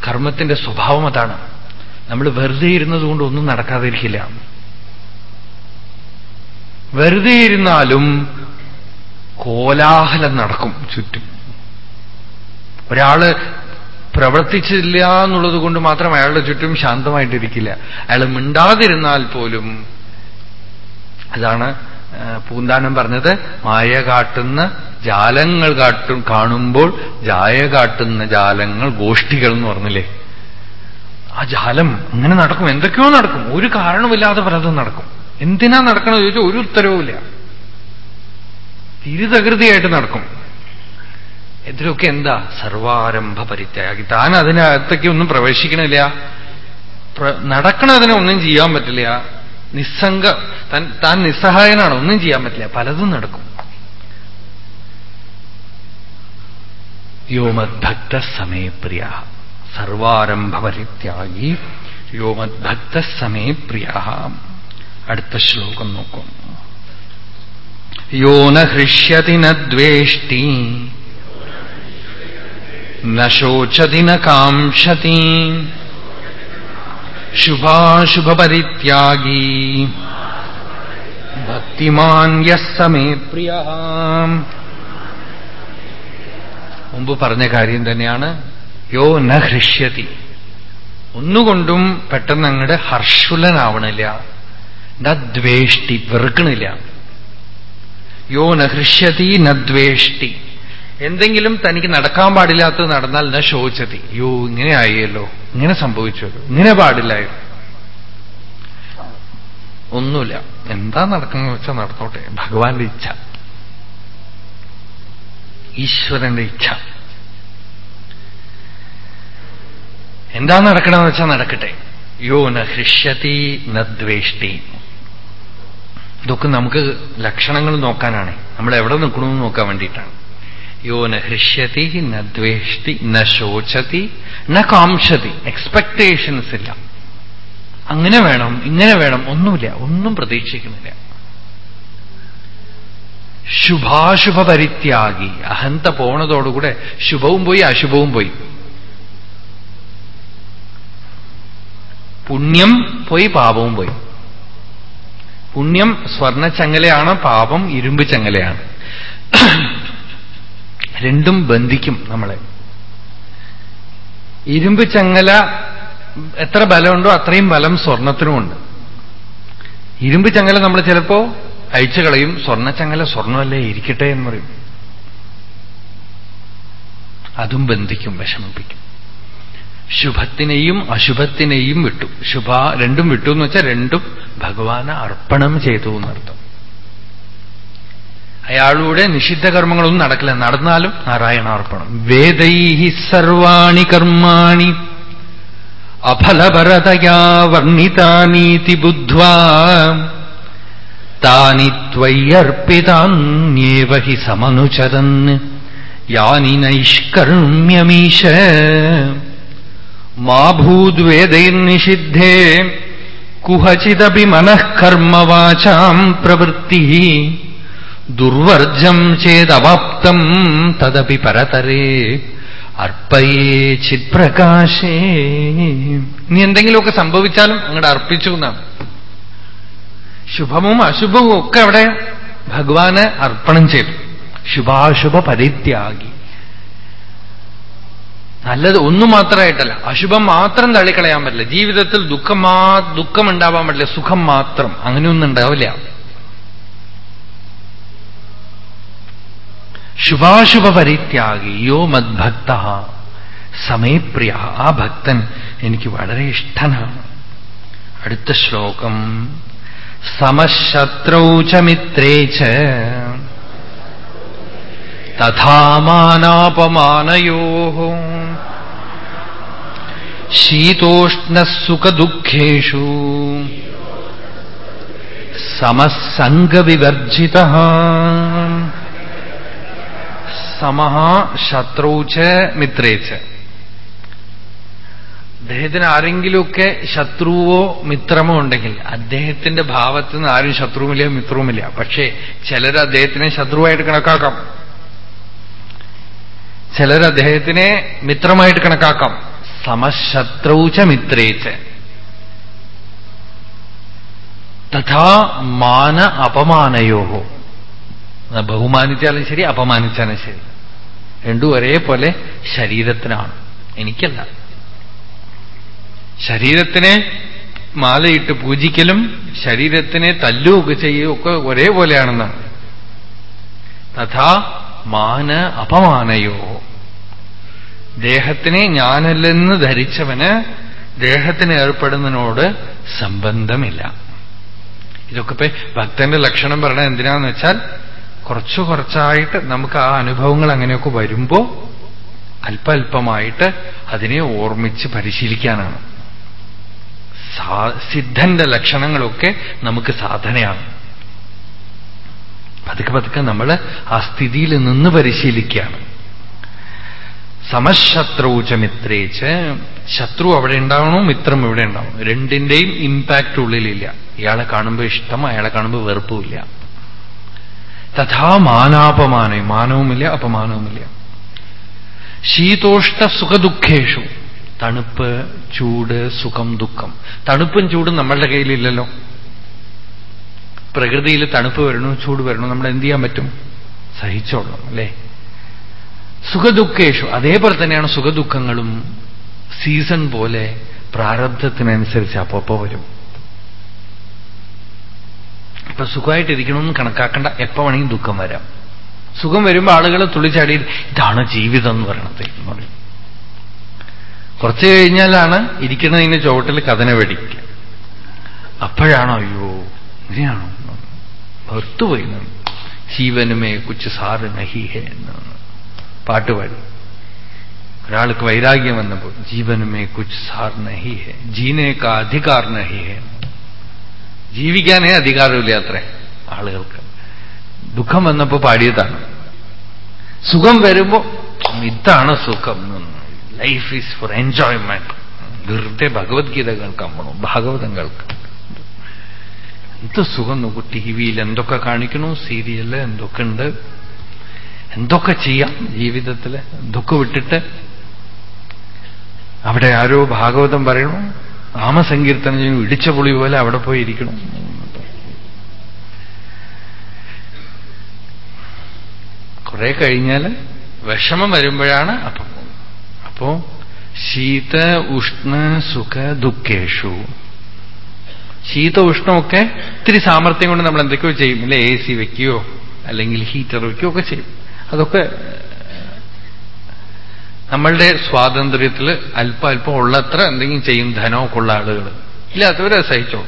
കർമ്മത്തിന്റെ സ്വഭാവം അതാണ്. നമ്മൾ വെറുതെ ഇരുന്നത് കൊണ്ട് ഒന്നും നടക്കാതിരിക്കില്ല. വെറുതെ ഇരുന്നാലും കോലാഹലം നടക്കും ചുറ്റും. ഒരാൾ പ്രവർത്തിച്ചില്ല എന്നുള്ളത് കൊണ്ട് മാത്രം അയാളുടെ ചുറ്റും ശാന്തമായിട്ടിരിക്കില്ല. അയാൾ മിണ്ടാതിരുന്നാൽ പോലും അതാണ് പൂന്താനം പറഞ്ഞത് മായ കാട്ടുന്ന ജാലങ്ങൾ കാട്ടും കാണുമ്പോൾ ജായ കാട്ടുന്ന ജാലങ്ങൾ ഗോഷ്ഠികൾ എന്ന് പറഞ്ഞില്ലേ? ആ ജാലം അങ്ങനെ നടക്കും. എന്തൊക്കെയോ നടക്കും. ഒരു കാരണമില്ലാതെ പലതും നടക്കും. എന്തിനാ നടക്കണം ചോദിച്ചാൽ ഒരു ഉത്തരവുമില്ല. തിരുതകൃതിയായിട്ട് നടക്കും. ഇതിലൊക്കെ എന്താ? സർവാരംഭ പരിത്യാഗി. താൻ അതിനകത്തേക്ക് ഒന്നും പ്രവേശിക്കണില്ല. നടക്കണതിനെ ഒന്നും ചെയ്യാൻ പറ്റില്ല. നിസ്സംഗ. താൻ താൻ നിസ്സഹായനാണ്. ഒന്നും ചെയ്യാൻ പറ്റില്ല. പലതും നടക്കും. യോമദ്ഭക്ത സമയപ്രിയ സർവാരംഭപരിത്യാഗി യോമദ്ഭക്ത സമയപ്രിയ അടുത്ത ശ്ലോകം നോക്കും. യോ ന ഹൃഷ്യതി ന ദ്വേഷ്ടി ന ശോചതി ന കാംക്ഷതി. ശുഭാശുഭപരിത്യാഗീ ഭക്തിമാൻ യസ്സമേ പ്രിയ മുമ്പ് പറഞ്ഞ കാര്യം തന്നെയാണ് യോ ന ഹൃഷ്യതി. ഒന്നുകൊണ്ടും പെട്ടെന്ന് അങ്ങോട്ട് ഹർഷുലനാവണില്ല. നദ്വേഷ്ടി വെറുക്കണില്ല. യോ നഹൃഷ്യതി നദ്വേഷ്ടി എന്തെങ്കിലും തനിക്ക് നടക്കാൻ പാടില്ലാത്തത് നടന്നാൽ ന ശോചതി യോ ഇങ്ങനെ ആയല്ലോ. ഇങ്ങനെ സംഭവിച്ചല്ലോ ഇങ്ങനെ പാടില്ലായോ ഒന്നുമില്ല. എന്താ നടക്കുന്ന വെച്ചാൽ നടന്നോട്ടെ. ഭഗവാന്റെ ഇച്ഛ. ഈശ്വരന്റെ ഇച്ഛ. എന്താ നടക്കണമെന്ന് വെച്ചാൽ നടക്കട്ടെ. യോ ന ഹൃഷ്യതി നദ്വേഷ്ടി ഇതൊക്കെ നമുക്ക് ലക്ഷണങ്ങൾ നോക്കാനാണ്. നമ്മൾ എവിടെ നിൽക്കണമെന്ന് നോക്കാൻ വേണ്ടിയിട്ടാണ്. യോ ന ഹൃഷ്യതി ന ന ശോചതി ന എക്സ്പെക്ടേഷൻസ് ഇല്ല. അങ്ങനെ വേണം ഇങ്ങനെ വേണം ഒന്നുമില്ല ഒന്നും പ്രതീക്ഷിക്കുന്നില്ല. ശുഭാശുഭ പരിത്യാഗി അഹന്ത പോണതോടുകൂടെ ശുഭവും പോയി അശുഭവും പോയി. പുണ്യം പോയി പാപവും പോയി. പുണ്യം സ്വർണച്ചങ്ങലയാണ് പാപം ഇരുമ്പ് ചങ്ങലയാണ്. രണ്ടും ബന്ധിക്കും നമ്മളെ. ഇരുമ്പ് ചങ്ങല എത്ര ബലമുണ്ടോ അത്രയും ബലം സ്വർണത്തിനുമുണ്ട്. ഇരുമ്പ് ചങ്ങല നമ്മൾ ചിലപ്പോ അയച്ചു കളയും. സ്വർണച്ചങ്ങല സ്വർണമല്ലേ ഇരിക്കട്ടെ എന്ന് പറയും. അതും ബന്ധിക്കും വിഷമിപ്പിക്കും. ശുഭത്തിനെയും അശുഭത്തിനെയും വിട്ടു. ശുഭ രണ്ടും വിട്ടു എന്ന് വെച്ചാൽ രണ്ടും ഭഗവാന് അർപ്പണം ചെയ്തു എന്നർത്ഥം. അയാളുടെ നിഷിദ്ധ കർമ്മങ്ങളൊന്നും നടക്കില്ല. നടന്നാലും നാരായണാർപ്പണം വേദൈഹി സർവാണി കർമാണി. അഫലപരതയാ വർണിതാനീതി ബുദ്ധ്വാ. താനി ത്വയ്യർപ്പിതാന്യേവ ഹി സമനുചരൻ യാനി നൈഷ്കർമ്യമീശ മാ ഭൂദ്വേദൈർനിഷിദ്ധേ കുഹചിദപി മനഃകർമ്മവാചാം പ്രവൃത്തി. ദുർവർജം ചേതവാപ്തം തദപി പരതരേ. അർപ്പയേ ചിത്പ്രകാശേ. ഇനി എന്തെങ്കിലുമൊക്കെ സംഭവിച്ചാലും അങ്ങോട്ട് അർപ്പിച്ചു എന്നാണ് ശുഭവും അശുഭവും ഒക്കെ അവിടെ ഭഗവാന് അർപ്പണം ചെയ്തു. ശുഭാശുഭ പരിത്യാഗി. നല്ലത് ഒന്നും മാത്രമായിട്ടല്ല അശുഭം മാത്രം തള്ളിക്കളയാൻ പറ്റില്ല. ജീവിതത്തിൽ ദുഃഖം മാ ദുഃഖം ഉണ്ടാവാൻ പറ്റില്ല സുഖം മാത്രം. അങ്ങനെയൊന്നും ഉണ്ടാവില്ല. ശുഭാശുഭ പരിത്യാഗി യോ മദ്ഭക്ത സമയപ്രിയ ആ ഭക്തൻ എനിക്ക് വളരെ ഇഷ്ടനാണ്. അടുത്ത ശ്ലോകം. സമശത്രൗ ച മിത്രേ ച. തഥാമാനാപമാനയോ ശീതോഷ്ണസുഖദുഃഖേഷു. സമസംഗവിവർജിത. സമഹ ശത്രുച്ച് മിത്രേച്ച്. അദ്ദേഹത്തിന് ആരെങ്കിലുമൊക്കെ ശത്രുവോ മിത്രമോ ഉണ്ടെങ്കിൽ അദ്ദേഹത്തിന്റെ ഭാവത്തിൽ നിന്ന് ആരും ശത്രുവുമില്ല മിത്രവുമില്ല. പക്ഷേ ചിലർ അദ്ദേഹത്തിനെ ശത്രുവായിട്ട് കണക്കാക്കാം. ചിലർ അദ്ദേഹത്തിനെ മിത്രമായിട്ട് കണക്കാക്കാം. സമശത്രുച്ച മിത്രേച്ച്. തഥാ മാന അപമാനയോഹോ. ബഹുമാനിച്ചാലും ശരി അപമാനിച്ചാലും ശരി. രണ്ടും ഒരേപോലെ ശരീരത്തിനാണ്. എനിക്കല്ല. ശരീരത്തിനെ മാലയിട്ട് പൂജിക്കലും ശരീരത്തിനെ തല്ലുകയൊക്കെ ചെയ്യുകയൊക്കെ ഒരേപോലെയാണെന്നാണ് തഥാ മാന അപമാനയോ. ദേഹത്തിനെ ഞാനല്ലെന്ന് ധരിച്ചവന് ദേഹത്തിന് ഏർപ്പെടുന്നതിനോട് സംബന്ധമില്ല. ഇതൊക്കെ ഇപ്പൊ ഭക്തന്റെ ലക്ഷണം പറയണത് എന്തിനാന്ന് വെച്ചാൽ കുറച്ചു കുറച്ചായിട്ട് നമുക്ക് ആ അനുഭവങ്ങൾ അങ്ങനെയൊക്കെ വരുമ്പോ അല്പല്പമായിട്ട് അതിനെ ഓർമ്മിച്ച് പരിശീലിക്കാനാണ്. സിദ്ധന്റെ ലക്ഷണങ്ങളൊക്കെ നമുക്ക് സാധനയാണ്. പതുക്കെ പതുക്കെ നമ്മൾ ആ സ്ഥിതിയിൽ നിന്ന് പരിശീലിക്കുകയാണ്. സമശത്രുച്ച മിത്രേച്ച് ശത്രു അവിടെ ഉണ്ടാവണോ മിത്രം ഇവിടെ ഉണ്ടാവണം? രണ്ടിന്റെയും ഇമ്പാക്റ്റ് ഉള്ളിലില്ല. ഇയാളെ കാണുമ്പോൾ ഇഷ്ടം അയാളെ കാണുമ്പോൾ വെറുപ്പുമില്ല തഥാ മാനാപമാനം മാനവുമില്ല അപമാനവുമില്ല. ശീതോഷ്ട സുഖദുഃഖേഷു. തണുപ്പ് ചൂട് സുഖം ദുഃഖം. തണുപ്പും ചൂടും നമ്മളുടെ കയ്യിലില്ലല്ലോ. പ്രകൃതിയിൽ തണുപ്പ് വരണോ ചൂട് വരണോ നമ്മൾ എന്ത് ചെയ്യാൻ പറ്റും? സഹിച്ചോളണം അല്ലേ? സുഖദുഃഖേഷു. അതേപോലെ തന്നെയാണ് സുഖദുഃഖങ്ങളും. സീസൺ പോലെ പ്രാരബ്ധത്തിനനുസരിച്ച് അപ്പോ വരും. അപ്പൊ സുഖമായിട്ടിരിക്കണമെന്ന് കണക്കാക്കേണ്ട. എപ്പോ വേണമെങ്കിൽ ദുഃഖം വരാം. സുഖം വരുമ്പോൾ ആളുകളെ തുള്ളിച്ചാടി ഇതാണ് ജീവിതം എന്ന് പറയണത് കുറച്ചു കഴിഞ്ഞാലാണ് ഇരിക്കുന്നതിന് ചുവട്ടിൽ കഥന വെടിക്കുക അപ്പോഴാണോ അയ്യോ ഇങ്ങനെയാണോ ഭർത്തുപോയി ജീവനുമേ കുച്ച് സാറ് നഹിഹേ എന്നാണ് പാട്ടുപാടി ഒരാൾക്ക് വൈരാഗ്യം വന്നപ്പോൾ ജീവനുമേ കുച്ച് സാർ നഹി ഹെ ജീനെ കാ അധികാർ നഹി ഹെ ജീവിക്കാനേ അധികാരമില്ല അത്രേ. ആളുകൾക്ക്. ദുഃഖം വന്നപ്പോ പാടിയതാണ്. സുഖം വരുമ്പോ ഇതാണ് സുഖം. ലൈഫ് ഈസ് ഫോർ എൻജോയ്മെന്റ് വെറുതെ ഭഗവത്ഗീത കേൾക്കാൻ പോണു ഭാഗവതം കേൾക്കാം എന്ത് സുഖം നോക്കൂ ടി വിയിൽ എന്തൊക്കെ കാണിക്കണു സീരിയൽ എന്തൊക്കെ ഉണ്ട് എന്തൊക്കെ ചെയ്യാം ജീവിതത്തിൽ ദുഃഖം വിട്ടിട്ട്. അവിടെ ആരോ ഭാഗവതം പറയണു നാമസങ്കീർത്തനം ചെയ്യും ഇടിച്ച പുളി പോലെ അവിടെ പോയി ഇരിക്കണം കുറെ കഴിഞ്ഞാൽ വിഷമം വരുമ്പോഴാണ് അപ്പം. അപ്പോ ശീത ഉഷ്ണ സുഖ ദുഃഖേഷു. ശീത ഉഷ്ണമൊക്കെ ഇത്തിരി സാമർഥ്യം കൊണ്ട് നമ്മൾ എന്തൊക്കെയോ ചെയ്യും. അല്ലെ എ സി വെക്കുകയോ അല്ലെങ്കിൽ ഹീറ്റർ വെക്കുകയോ ഒക്കെ ചെയ്യും. അതൊക്കെ നമ്മളുടെ സ്വാതന്ത്ര്യത്തിൽ അല്പ അല്പം ഉള്ളത്ര എന്തെങ്കിലും ചെയ്യും ധനമൊക്കെ ഉള്ള ആളുകൾ. ഇല്ലാത്തവരെ സഹിച്ചോ.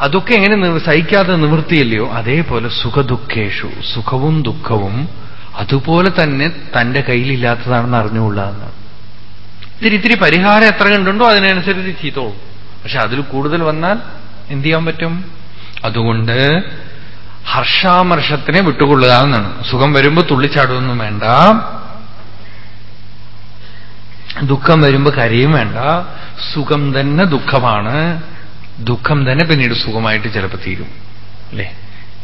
അതൊക്കെ എങ്ങനെ സഹിക്കാതെ നിവൃത്തിയില്ലയോ? അതേപോലെ സുഖദുഃഖേഷു സുഖവും ദുഃഖവും അതുപോലെ തന്നെ തന്റെ കയ്യിലില്ലാത്തതാണെന്ന് അറിഞ്ഞുകൊള്ളാന്ന് ഇത്തിരി ഇത്തിരി പരിഹാരം എത്ര കണ്ടുണ്ടോ അതിനനുസരിച്ച് ചെയ്തോളൂ. പക്ഷെ അതിൽ കൂടുതൽ വന്നാൽ എന്ത് ചെയ്യാൻ പറ്റും? അതുകൊണ്ട് ഹർഷാമർഷത്തിനെ വിട്ടുകൊള്ളുക എന്നാണ്. സുഖം വരുമ്പോൾ തുള്ളിച്ചാടുമൊന്നും വേണ്ട. ദുഃഖം വരുമ്പോൾ കരയും വേണ്ട. സുഖം തന്നെ ദുഃഖമാണ്. ദുഃഖം തന്നെ പിന്നീട് സുഖമായിട്ട് ചിലപ്പോൾ തീരും. അല്ലേ?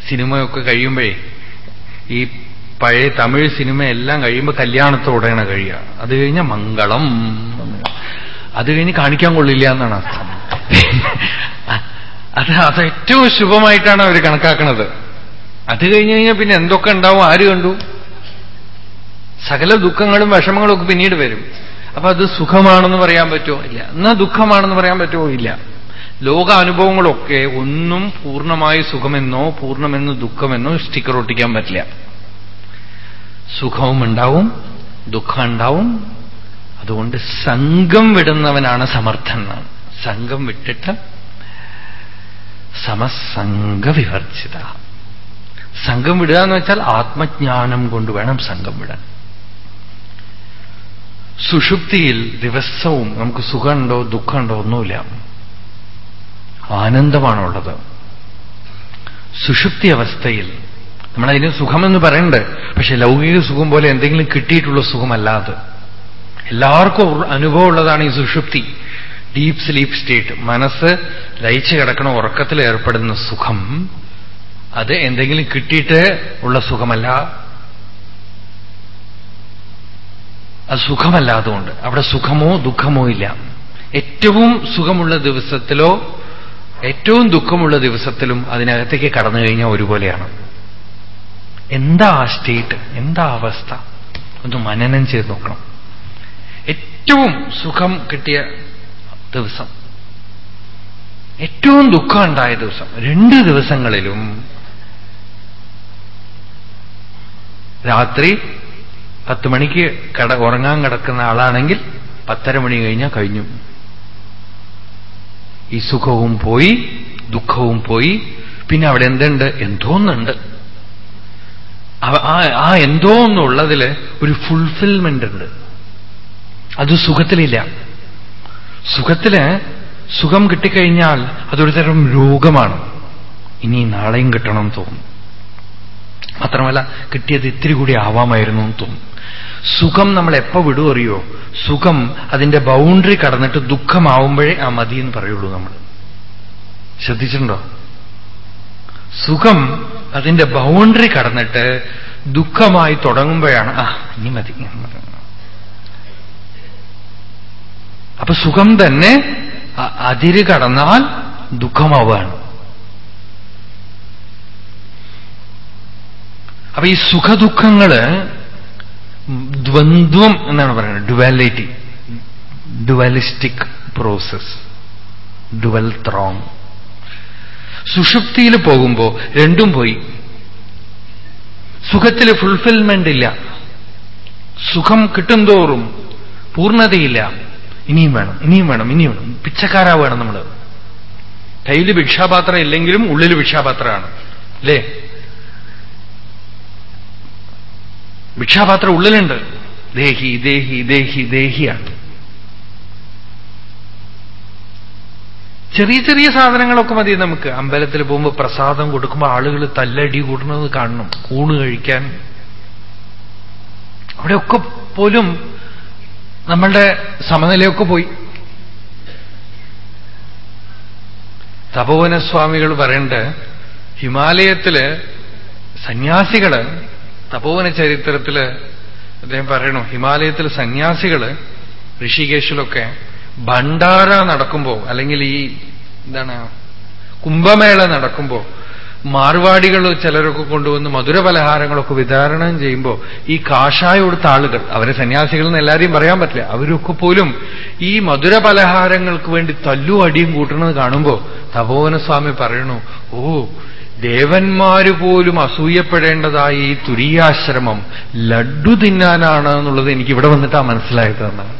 സിനിമയൊക്കെ കഴിയുമ്പോഴേ ഈ പഴയ തമിഴ് സിനിമ എല്ലാം കഴിയുമ്പോൾ കല്യാണത്തോടെയാണ് കഴിയുക. അത് കഴിഞ്ഞ മംഗളം. അത് കഴിഞ്ഞ് കാണിക്കാൻ കൊള്ളില്ല എന്നാണ് അർത്ഥം. അത് അത് ഏറ്റവും ശുഭമായിട്ടാണ് അവർ കണക്കാക്കുന്നത് അത് കഴിഞ്ഞ് കഴിഞ്ഞാൽ പിന്നെ എന്തൊക്കെ ഉണ്ടാവും? ആര് കണ്ടു? സകല ദുഃഖങ്ങളും വിഷമങ്ങളും ഒക്കെ പിന്നീട് വരും. അപ്പൊ അത് സുഖമാണെന്ന് പറയാൻ പറ്റുമോ? ഇല്ല. എന്നാ ദുഃഖമാണെന്ന് പറയാൻ പറ്റുമോ? ഇല്ല. ലോക അനുഭവങ്ങളൊക്കെ ഒന്നും പൂർണമായി സുഖമെന്നോ പൂർണമെന്ന് ദുഃഖമെന്നോ സ്റ്റിക്കർ ഒട്ടിക്കാൻ പറ്റില്ല. സുഖവും ഉണ്ടാവും ദുഃഖം ഉണ്ടാവും. അതുകൊണ്ട് സംഘം വിടുന്നവനാണ് സമർത്ഥൻ എന്നാണ്. സംഘം വിട്ടിട്ട് സമസംഘ വിവർജിത. സംഘം വിടുക എന്ന് വെച്ചാൽ ആത്മജ്ഞാനം കൊണ്ട് വേണം സംഘം വിടാൻ. സുഷുപ്തിയിൽ ദിവസവും നമുക്ക് സുഖമുണ്ടോ ദുഃഖമുണ്ടോ ഒന്നുമില്ല. ആനന്ദമാണുള്ളത്. സുഷുപ്തി അവസ്ഥയിൽ നമ്മളതിന് സുഖമെന്ന് പറയണ്ട്. പക്ഷെ ലൗകിക സുഖം പോലെ എന്തെങ്കിലും കിട്ടിയിട്ടുള്ള സുഖമല്ലാതെ എല്ലാവർക്കും അനുഭവമുള്ളതാണ് ഈ സുഷുപ്തി. Deep sleep state. മനസ്സ് ലയിച്ചു കിടക്കണ ഉറക്കത്തിൽ ഏർപ്പെടുന്ന സുഖം. അത് എന്തെങ്കിലും കിട്ടിയിട്ട് ഉള്ള സുഖമല്ല. അത് സുഖമല്ലാതുകൊണ്ട് അവിടെ സുഖമോ ദുഃഖമോ ഇല്ല. ഏറ്റവും സുഖമുള്ള ദിവസത്തിലോ ഏറ്റവും ദുഃഖമുള്ള ദിവസത്തിലും അതിനകത്തേക്ക് കടന്നു കഴിഞ്ഞാൽ ഒരുപോലെയാണ്. എന്താ ആ സ്റ്റേറ്റ് എന്താ അവസ്ഥ? ഒന്ന് മനനം ചെയ്ത് നോക്കണം. ഏറ്റവും സുഖം കിട്ടിയ ദിവസം ഏറ്റവും ദുഃഖം ഉണ്ടായ ദിവസം രണ്ട് ദിവസങ്ങളിലും രാത്രി പത്ത് മണിക്ക് കട ഉറങ്ങാൻ കിടക്കുന്ന ആളാണെങ്കിൽ പത്തര മണി കഴിഞ്ഞാൽ കഴിഞ്ഞു. ഈ സുഖവും പോയി ദുഃഖവും പോയി പിന്നെ അവിടെ എന്തുണ്ട്? എന്തോന്നുണ്ട്? ആ എന്തോ എന്നുള്ളതിൽ ഒരു ഫുൾഫിൽമെന്റ് ഉണ്ട്. അത് സുഖത്തിലില്ല. സുഖത്തിൽ സുഖം കിട്ടിക്കഴിഞ്ഞാൽ അതൊരു തരം രോഗമാണ്. ഇനി നാളെയും കിട്ടണം തോന്നും മാത്രമല്ല കിട്ടിയത് ഇത്തിരി കൂടി ആവാമായിരുന്നു എന്ന് തോന്നും സുഖം നമ്മൾ എപ്പോ വിടും അറിയോ സുഖം അതിന്റെ ബൗണ്ടറി കടന്നിട്ട് ദുഃഖമാവുമ്പോഴേ ആ മതി എന്ന് പറയുള്ളൂ നമ്മൾ. ശ്രദ്ധിച്ചിട്ടുണ്ടോ? സുഖം അതിന്റെ ബൗണ്ടറി കടന്നിട്ട് ദുഃഖമായി തുടങ്ങുമ്പോഴാണ്. ആ ഇനി മതി അപ്പൊ സുഖം തന്നെ അതിര് കടന്നാൽ ദുഃഖമാവുകയാണ്. അപ്പൊ ഈ സുഖദുഃഖങ്ങൾ ദ്വന്ദ്വം എന്നാണ് പറയുന്നത്. Duality dualistic process dual throng സുഷുപ്തിയിൽ പോകുമ്പോ രണ്ടും പോയി. സുഖത്തിൽ ഫുൾഫിൽമെന്റ് ഇല്ല. സുഖം കിട്ടും തോറും പൂർണതയില്ല. ഇനിയും വേണം ഇനിയും വേണം ഇനിയും വേണം. പിച്ചക്കാരാവേണം നമ്മൾ കയ്യിൽ ഭിക്ഷാപാത്രം ഇല്ലെങ്കിലും ഉള്ളിൽ ഭിക്ഷാപാത്രമാണ്. അല്ലേ ഭിക്ഷാപാത്രം ഉള്ളിലുണ്ട്. ദേഹി ദേഹി ദേഹി ദേഹിയാണ്. ചെറിയ ചെറിയ സാധനങ്ങളൊക്കെ മതി നമുക്ക്. അമ്പലത്തിൽ പോകുമ്പോൾ പ്രസാദം കൊടുക്കുമ്പോൾ ആളുകൾ തല്ലടി കൂടുന്നത് കാണണം. ഊണ് കഴിക്കാൻ. അവിടെയൊക്കെ പോലും നമ്മളുടെ സമനിലയൊക്കെ പോയി. തപോവനസ്വാമികൾ പറയണ്ട് ഹിമാലയത്തിൽ സന്യാസികൾ തപോവന ചരിത്രത്തിൽ അദ്ദേഹം പറയണു ഹിമാലയത്തിൽ സന്യാസികൾ ഋഷികേശിലൊക്കെ ഭണ്ഡാര നടക്കുമ്പോ അല്ലെങ്കിൽ ഈ എന്താണ് കുംഭമേള നടക്കുമ്പോ മാർവാടികൾ ചിലരൊക്കെ കൊണ്ടുവന്ന് മധുര മധുരപലഹാരങ്ങളൊക്കെ വിതരണം ചെയ്യുമ്പോൾ ഈ കാഷായ കൊടുത്ത ആളുകൾ അവരെ സന്യാസികൾ എന്ന് എല്ലാവരെയും പറയാൻ പറ്റില്ല അവരൊക്കെ പോലും ഈ മധുര പലഹാരങ്ങൾക്ക് വേണ്ടി തല്ലു അടിയും കൂട്ടണമെന്ന് കാണുമ്പോൾ തപോവനസ്വാമി പറയണു ഓ ദേവന്മാര് പോലും അസൂയപ്പെടേണ്ടതായ ഈ തുരിയാശ്രമം ലഡ്ഡു തിന്നാനാണ് എന്നുള്ളത് എനിക്ക് ഇവിടെ വന്നിട്ടാ മനസ്സിലായത് എന്നാണ്.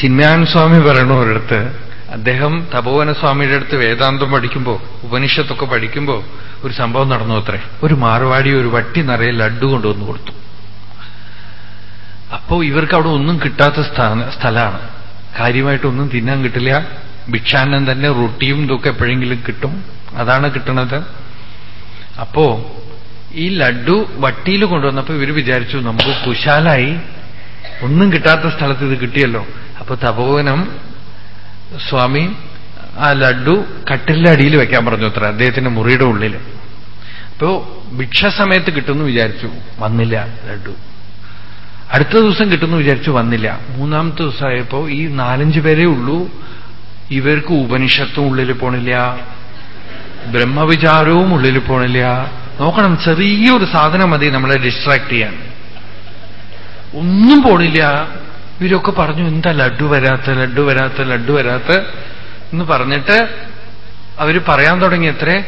ചിന്മയാൻ സ്വാമി പറയണു ഒരിടത്ത് അദ്ദേഹം തപോവന സ്വാമിയുടെ അടുത്ത് വേദാന്തം പഠിക്കുമ്പോൾ ഉപനിഷത്തൊക്കെ പഠിക്കുമ്പോൾ ഒരു സംഭവം നടന്നു അത്രേ. ഒരു മാർവാടി ഒരു വട്ടി നിറയെ ലഡ്ഡു കൊണ്ടുവന്ന് കൊടുത്തു. അപ്പോ ഇവർക്ക് അവിടെ ഒന്നും കിട്ടാത്ത സ്ഥലമാണ് കാര്യമായിട്ടൊന്നും തിന്നാൻ കിട്ടില്ല. ഭിക്ഷാന്നം തന്നെ റൊട്ടിയും ഇതൊക്കെ എപ്പോഴെങ്കിലും കിട്ടും. അതാണ് കിട്ടണത്. അപ്പോ ഈ ലഡു വട്ടിയിൽ കൊണ്ടുവന്നപ്പോ ഇവർ വിചാരിച്ചു നമുക്ക് കുശാലായി. ഒന്നും കിട്ടാത്ത സ്ഥലത്ത് ഇത് കിട്ടിയല്ലോ. അപ്പൊ തപോവനം സ്വാമി ആ ലഡു കട്ടിലിന്റെ അടിയിൽ വെക്കാൻ പറഞ്ഞു അത്ര അദ്ദേഹത്തിന്റെ മുറിയുടെ ഉള്ളിൽ അപ്പോ ഭിക്ഷ സമയത്ത് കിട്ടുമെന്ന് വിചാരിച്ചു വന്നില്ല ലഡു. അടുത്ത ദിവസം കിട്ടുമെന്ന് വിചാരിച്ചു വന്നില്ല. മൂന്നാമത്തെ ദിവസമായപ്പോ ഈ നാലഞ്ചു പേരേ ഉള്ളൂ. ഇവർക്ക് ഉപനിഷത്തും ഉള്ളിൽ പോണില്ല ബ്രഹ്മവിചാരവും ഉള്ളിൽ പോണില്ല. നോക്കണം ചെറിയൊരു സാധനം മതി നമ്മളെ ഡിസ്ട്രാക്ട് ചെയ്യാൻ. ഒന്നും പോണില്ല. ഇവരൊക്കെ പറഞ്ഞു എന്താ ലഡു വരാത്ത ലഡു വരാത്ത ലഡു വരാത്ത? എന്ന് പറഞ്ഞിട്ട് അവർ പറയാൻ തുടങ്ങി തുടങ്ങിയത്രേ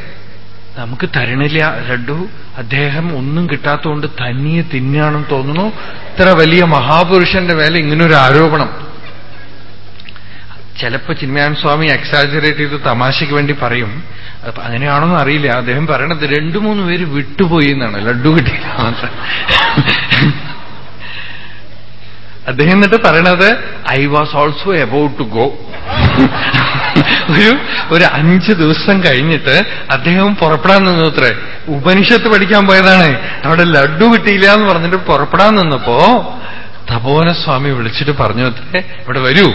നമുക്ക് തരണില്ല ലഡു അദ്ദേഹം ഒന്നും കിട്ടാത്തതുകൊണ്ട് തനിയെ തിന്നാണെന്ന് തോന്നുന്നു. ഇത്ര വലിയ മഹാപുരുഷന്റെ വേല ഇങ്ങനൊരു ആരോപണം. ചിലപ്പോ ചിന്മയാൻ സ്വാമി എക്സാജറേറ്റ് ചെയ്ത് തമാശയ്ക്ക് വേണ്ടി പറയും. അങ്ങനെയാണോന്ന് അറിയില്ല. അദ്ദേഹം പറയണത് രണ്ടു മൂന്ന് പേര് വിട്ടുപോയി എന്നാണ്. ലഡു കിട്ടിയില്ല അദ്ദേഹം എന്നിട്ട് പറയണത് I was also about to go ഒരു ഒരു അഞ്ച് ദിവസം കഴിഞ്ഞിട്ട് അദ്ദേഹം പുറപ്പെടാൻ നിന്നു അത്രേ. ഉപനിഷത്ത് പഠിക്കാൻ പോയതാണ്. അവിടെ ലഡു കിട്ടിയില്ല എന്ന് പറഞ്ഞിട്ട് പുറപ്പെടാൻ നിന്നപ്പോ തപോവനസ്വാമി വിളിച്ചിട്ട് പറഞ്ഞു അത്രേ ഇവിടെ വരൂ.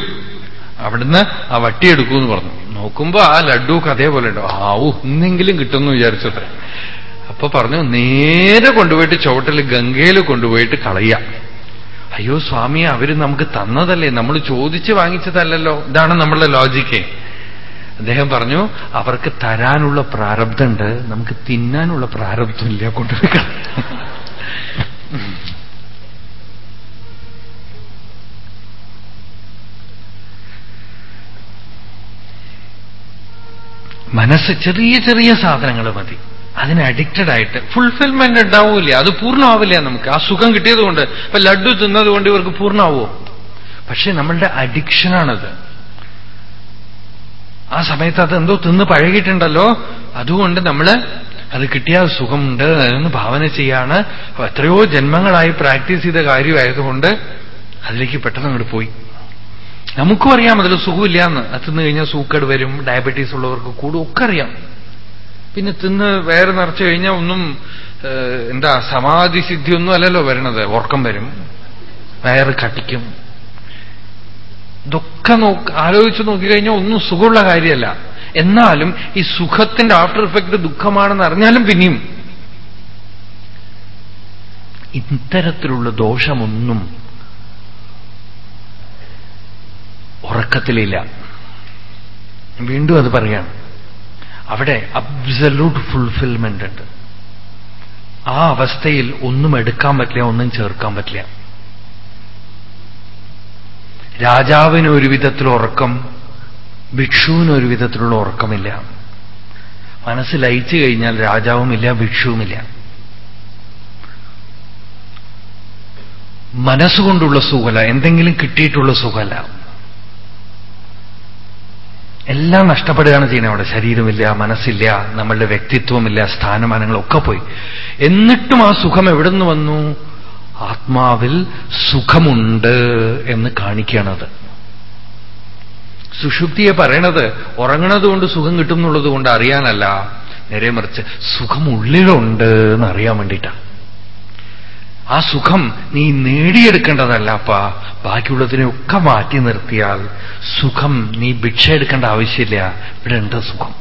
അവിടുന്ന് ആ വട്ടി എടുക്കൂന്ന് പറഞ്ഞു. നോക്കുമ്പോ ആ ലഡു അതേപോലെ ഉണ്ടോ. ആവൂ ഇന്നെങ്കിലും കിട്ടുമെന്ന് വിചാരിച്ചത്ര അപ്പൊ പറഞ്ഞു നേരെ കൊണ്ടുപോയിട്ട് ചുവട്ടിൽ ഗംഗയിൽ കൊണ്ടുപോയിട്ട് കളയുക അയ്യോ സ്വാമി അവർ നമുക്ക് തന്നതല്ലേ? നമ്മൾ ചോദിച്ച് വാങ്ങിച്ചതല്ലല്ലോ. ഇതാണ് നമ്മളുടെ ലോജിക്ക്. അദ്ദേഹം പറഞ്ഞു അവർക്ക് തരാനുള്ള പ്രാരബ്ധമുണ്ട്. നമുക്ക് തിന്നാനുള്ള പ്രാരബ്ധമില്ല കൊണ്ടുപോയി മനസ്സ് ചെറിയ ചെറിയ സാധനങ്ങൾ മതി. അതിന് അഡിക്റ്റഡ് ആയിട്ട് ഫുൾഫിൽമെന്റ് ഉണ്ടാവില്ല. അത് പൂർണമാവില്ല നമുക്ക്. ആ സുഖം കിട്ടിയതുകൊണ്ട് ഇപ്പൊ ലഡ്ഡു തിന്നതുകൊണ്ട് ഇവർക്ക് പൂർണമാവോ? പക്ഷെ നമ്മളുടെ അഡിക്ഷനാണത് ആ സമയത്ത് അത് എന്തോ തിന്ന് പഴകിയിട്ടുണ്ടല്ലോ. അതുകൊണ്ട് നമ്മൾ അത് കിട്ടിയാൽ സുഖമുണ്ട് എന്ന് ഭാവന ചെയ്യാണ്. എത്രയോ ജന്മങ്ങളായി പ്രാക്ടീസ് ചെയ്ത കാര്യമായതുകൊണ്ട് അതിലേക്ക് പെട്ടെന്ന് അങ്ങോട്ട് പോയി. നമുക്കും അറിയാം അതിൽ സുഖമില്ല എന്ന്. അത് തിന്നു കഴിഞ്ഞാൽ സൂക്കേട് വരും ഡയബറ്റീസ് ഉള്ളവർക്ക് കൂടും ഒക്കെ അറിയാം. പിന്നെ തിന്ന് വേറെ നിറച്ചു കഴിഞ്ഞാൽ ഒന്നും എന്താ സമാധി സിദ്ധിയൊന്നും അല്ലല്ലോ വരണത്. ഉറക്കം വരും വയറ് കട്ടിക്കും. ഇതൊക്കെ നോക്ക് ആലോചിച്ച് നോക്കിക്കഴിഞ്ഞാൽ ഒന്നും സുഖമുള്ള കാര്യമല്ല. എന്നാലും ഈ സുഖത്തിന്റെ ആഫ്റ്റർ ഇഫക്റ്റ് ദുഃഖമാണെന്ന് അറിഞ്ഞാലും പിന്നെയും. ഇത്തരത്തിലുള്ള ദോഷമൊന്നും ഉറക്കത്തിലില്ല. വീണ്ടും അത് പറയാണ്. അവിടെ അബ്സല്യൂട്ട് ഫുൾഫിൽമെന്റ് ഉണ്ട്. ആ അവസ്ഥയിൽ ഒന്നും എടുക്കാൻ പറ്റില്ല ഒന്നും ചേർക്കാൻ പറ്റില്ല. രാജാവിന് ഒരു വിധത്തിൽ ഉറക്കം ഭിക്ഷുവിന് ഒരു വിധത്തിലുള്ള ഉറക്കമില്ല. മനസ്സ് ലയിച്ചു കഴിഞ്ഞാൽ രാജാവുമില്ല ഭിക്ഷുവുമില്ല. മനസ്സുകൊണ്ടുള്ള സുഖല എന്തെങ്കിലും കിട്ടിയിട്ടുള്ള സുഖല എല്ലാം നഷ്ടപ്പെടുകയാണ് ചെയ്യുന്നത്. അവിടെ ശരീരമില്ല മനസ്സില്ല നമ്മളുടെ വ്യക്തിത്വമില്ല സ്ഥാനമാനങ്ങളൊക്കെ പോയി. എന്നിട്ടും ആ സുഖം എവിടെ നിന്ന് വന്നു? ആത്മാവിൽ സുഖമുണ്ട് എന്ന് കാണിക്കണത് സുഷുപ്തിയെ പറയണത് ഉറങ്ങണത് കൊണ്ട് സുഖം കിട്ടും എന്നുള്ളത് കൊണ്ട് അറിയാനല്ല. നേരെ മറിച്ച് സുഖം ഉള്ളിലുണ്ട് എന്ന് അറിയാൻ വേണ്ടിയിട്ടാണ്. ആ സുഖം നീ നേടിയെടുക്കേണ്ടതല്ലപ്പ. ബാക്കിയുള്ളതിനെയൊക്കെ മാറ്റി നിർത്തിയാൽ സുഖം നീ ഭിക്ഷ എടുക്കേണ്ട ആവശ്യമില്ല. ഇവിടെ ഉണ്ട് സുഖം.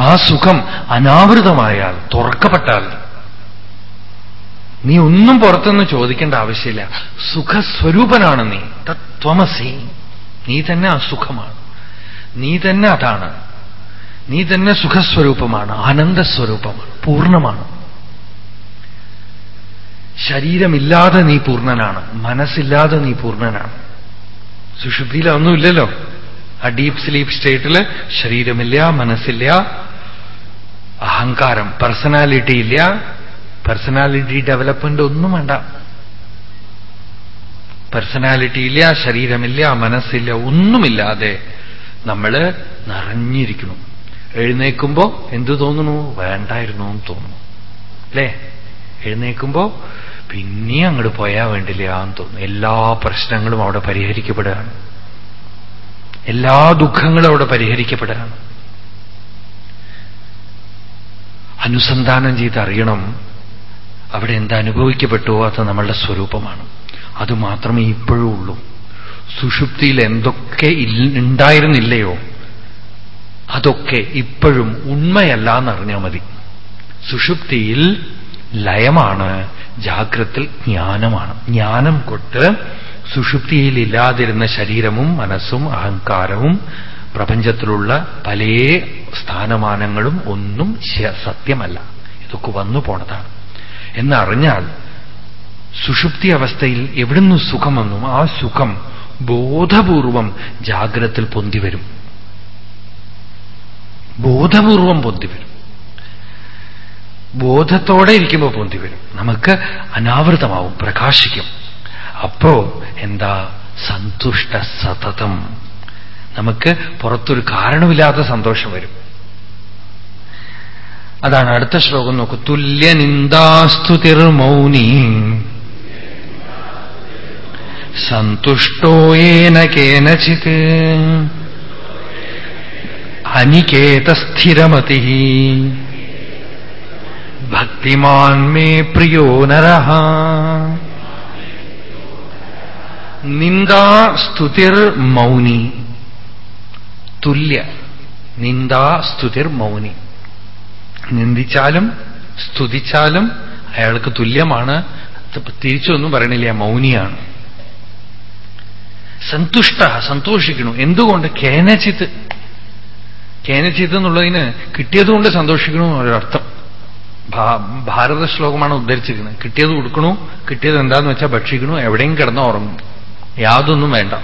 ആ സുഖം അനാവൃതമായാൽ തുറക്കപ്പെട്ടാൽ നീ ഒന്നും പുറത്തുനിന്ന് ചോദിക്കേണ്ട ആവശ്യമില്ല. സുഖസ്വരൂപനാണ് നീ. തത്വമസി. നീ തന്നെ ആ സുഖമാണ് നീ തന്നെ അതാണ്. നീ തന്നെ സുഖസ്വരൂപമാണ് ആനന്ദസ്വരൂപമാണ് പൂർണമാണ് ശരീരമില്ലാതെ നീ പൂർണനാണ് മനസ്സില്ലാതെ നീ പൂർണനാണ് സുഷുപ്തിയിൽ ഒന്നുമില്ലല്ലോ ആ ഡീപ്പ് സ്ലീപ്പ് സ്റ്റേറ്റിൽ ശരീരമില്ല മനസ്സില്ല അഹങ്കാരം പേഴ്സണാലിറ്റി ഇല്ല പേഴ്സണാലിറ്റി ഡെവലപ്മെന്റ് ഒന്നും വേണ്ട. പേഴ്സണാലിറ്റി ഇല്ല ശരീരമില്ല മനസ്സില്ല ഒന്നുമില്ലാതെ നമ്മൾ നിറഞ്ഞിരിക്കുന്നു. എഴുന്നേക്കുമ്പോ എന്തു തോന്നുന്നു? വേണ്ടായിരുന്നു എന്ന് തോന്നുന്നു. അല്ലേ? എഴുന്നേക്കുമ്പോ പിന്നെ അങ്ങോട്ട് പോയാൽ വേണ്ടില്ല എന്ന് തോന്നുന്നു. എല്ലാ പ്രശ്നങ്ങളും അവിടെ പരിഹരിക്കപ്പെടുകയാണ്. എല്ലാ ദുഃഖങ്ങളും അവിടെ പരിഹരിക്കപ്പെടുകയാണ്. അനുസന്ധാനം ചെയ്ത് അറിയണം അവിടെ എന്താ അനുഭവിക്കപ്പെട്ടുവോ അത് നമ്മളുടെ സ്വരൂപമാണ്. അത് മാത്രമേ ഇപ്പോഴും ഉള്ളൂ. സുഷുപ്തിയിൽ എന്തൊക്കെ ഉണ്ടായിരുന്നില്ലയോ? അതൊക്കെ ഇപ്പോഴും ഉണ്മയല്ല എന്നറിഞ്ഞാൽ മതി. സുഷുപ്തിയിൽ ലയമാണ് ജാഗ്രത്തിൽ ജ്ഞാനമാണ്. ജ്ഞാനം കൊട്ട് സുഷുപ്തിയിൽ ഇല്ലാതിരുന്ന ശരീരവും മനസ്സും അഹങ്കാരവും പ്രപഞ്ചത്തിലുള്ള പല സ്ഥാനമാനങ്ങളും ഒന്നും സത്യമല്ല. ഇതൊക്കെ വന്നു പോണതാണ്. എന്നറിഞ്ഞാൽ സുഷുപ്തി അവസ്ഥയിൽ എവിടുന്ന് സുഖമെന്നും ആ സുഖം ബോധപൂർവം ജാഗ്രത്തിൽ പൊന്തിവരും ബോധപൂർവം പൊന്തി വരും. ബോധത്തോടെ ഇരിക്കുമ്പോൾ പൊന്തിവരും നമുക്ക് അനാവൃതമാവും പ്രകാശിക്കും. അപ്പോ എന്താ? സന്തുഷ്ട സതതം. നമുക്ക് പുറത്തൊരു കാരണമില്ലാത്ത സന്തോഷം വരും. അതാണ് അടുത്ത ശ്ലോകം. നോക്കൂ. തുല്യനിന്ദാസ്തുതിർമൗനി. സന്തുഷ്ടോയേന കേനചിത്. അനികേതസ്ഥിരമതി ഭക്തിമാൻ മേ പ്രിയോ നര നിന്ദാസ്തുതിർ മൗനി തുല്യ നിന്ദാസ്തുതിർ മൗനി നിന്ദിച്ചാലും സ്തുതിച്ചാലും അയാൾക്ക് തുല്യമാണ്. തിരിച്ചൊന്നും പറയണില്ല മൗനിയാണ്. സന്തുഷ്ട സന്തോഷിക്കണു എന്തുകൊണ്ട്? കേനച്ചിത്ത് കേനച്ചിത്ത് എന്നുള്ളതിന് കിട്ടിയതുകൊണ്ട് സന്തോഷിക്കണമെന്ന് ഒരർത്ഥം ഭാരത ശ്ലോകമാണ് ഉദ്ധരിച്ചിരിക്കുന്നത്. കിട്ടിയത് കൊടുക്കണു കിട്ടിയത് എന്താന്ന് വെച്ചാൽ ഭക്ഷിക്കണു എവിടെയും കിടന്ന് ഉറങ്ങും. യാതൊന്നും വേണ്ട.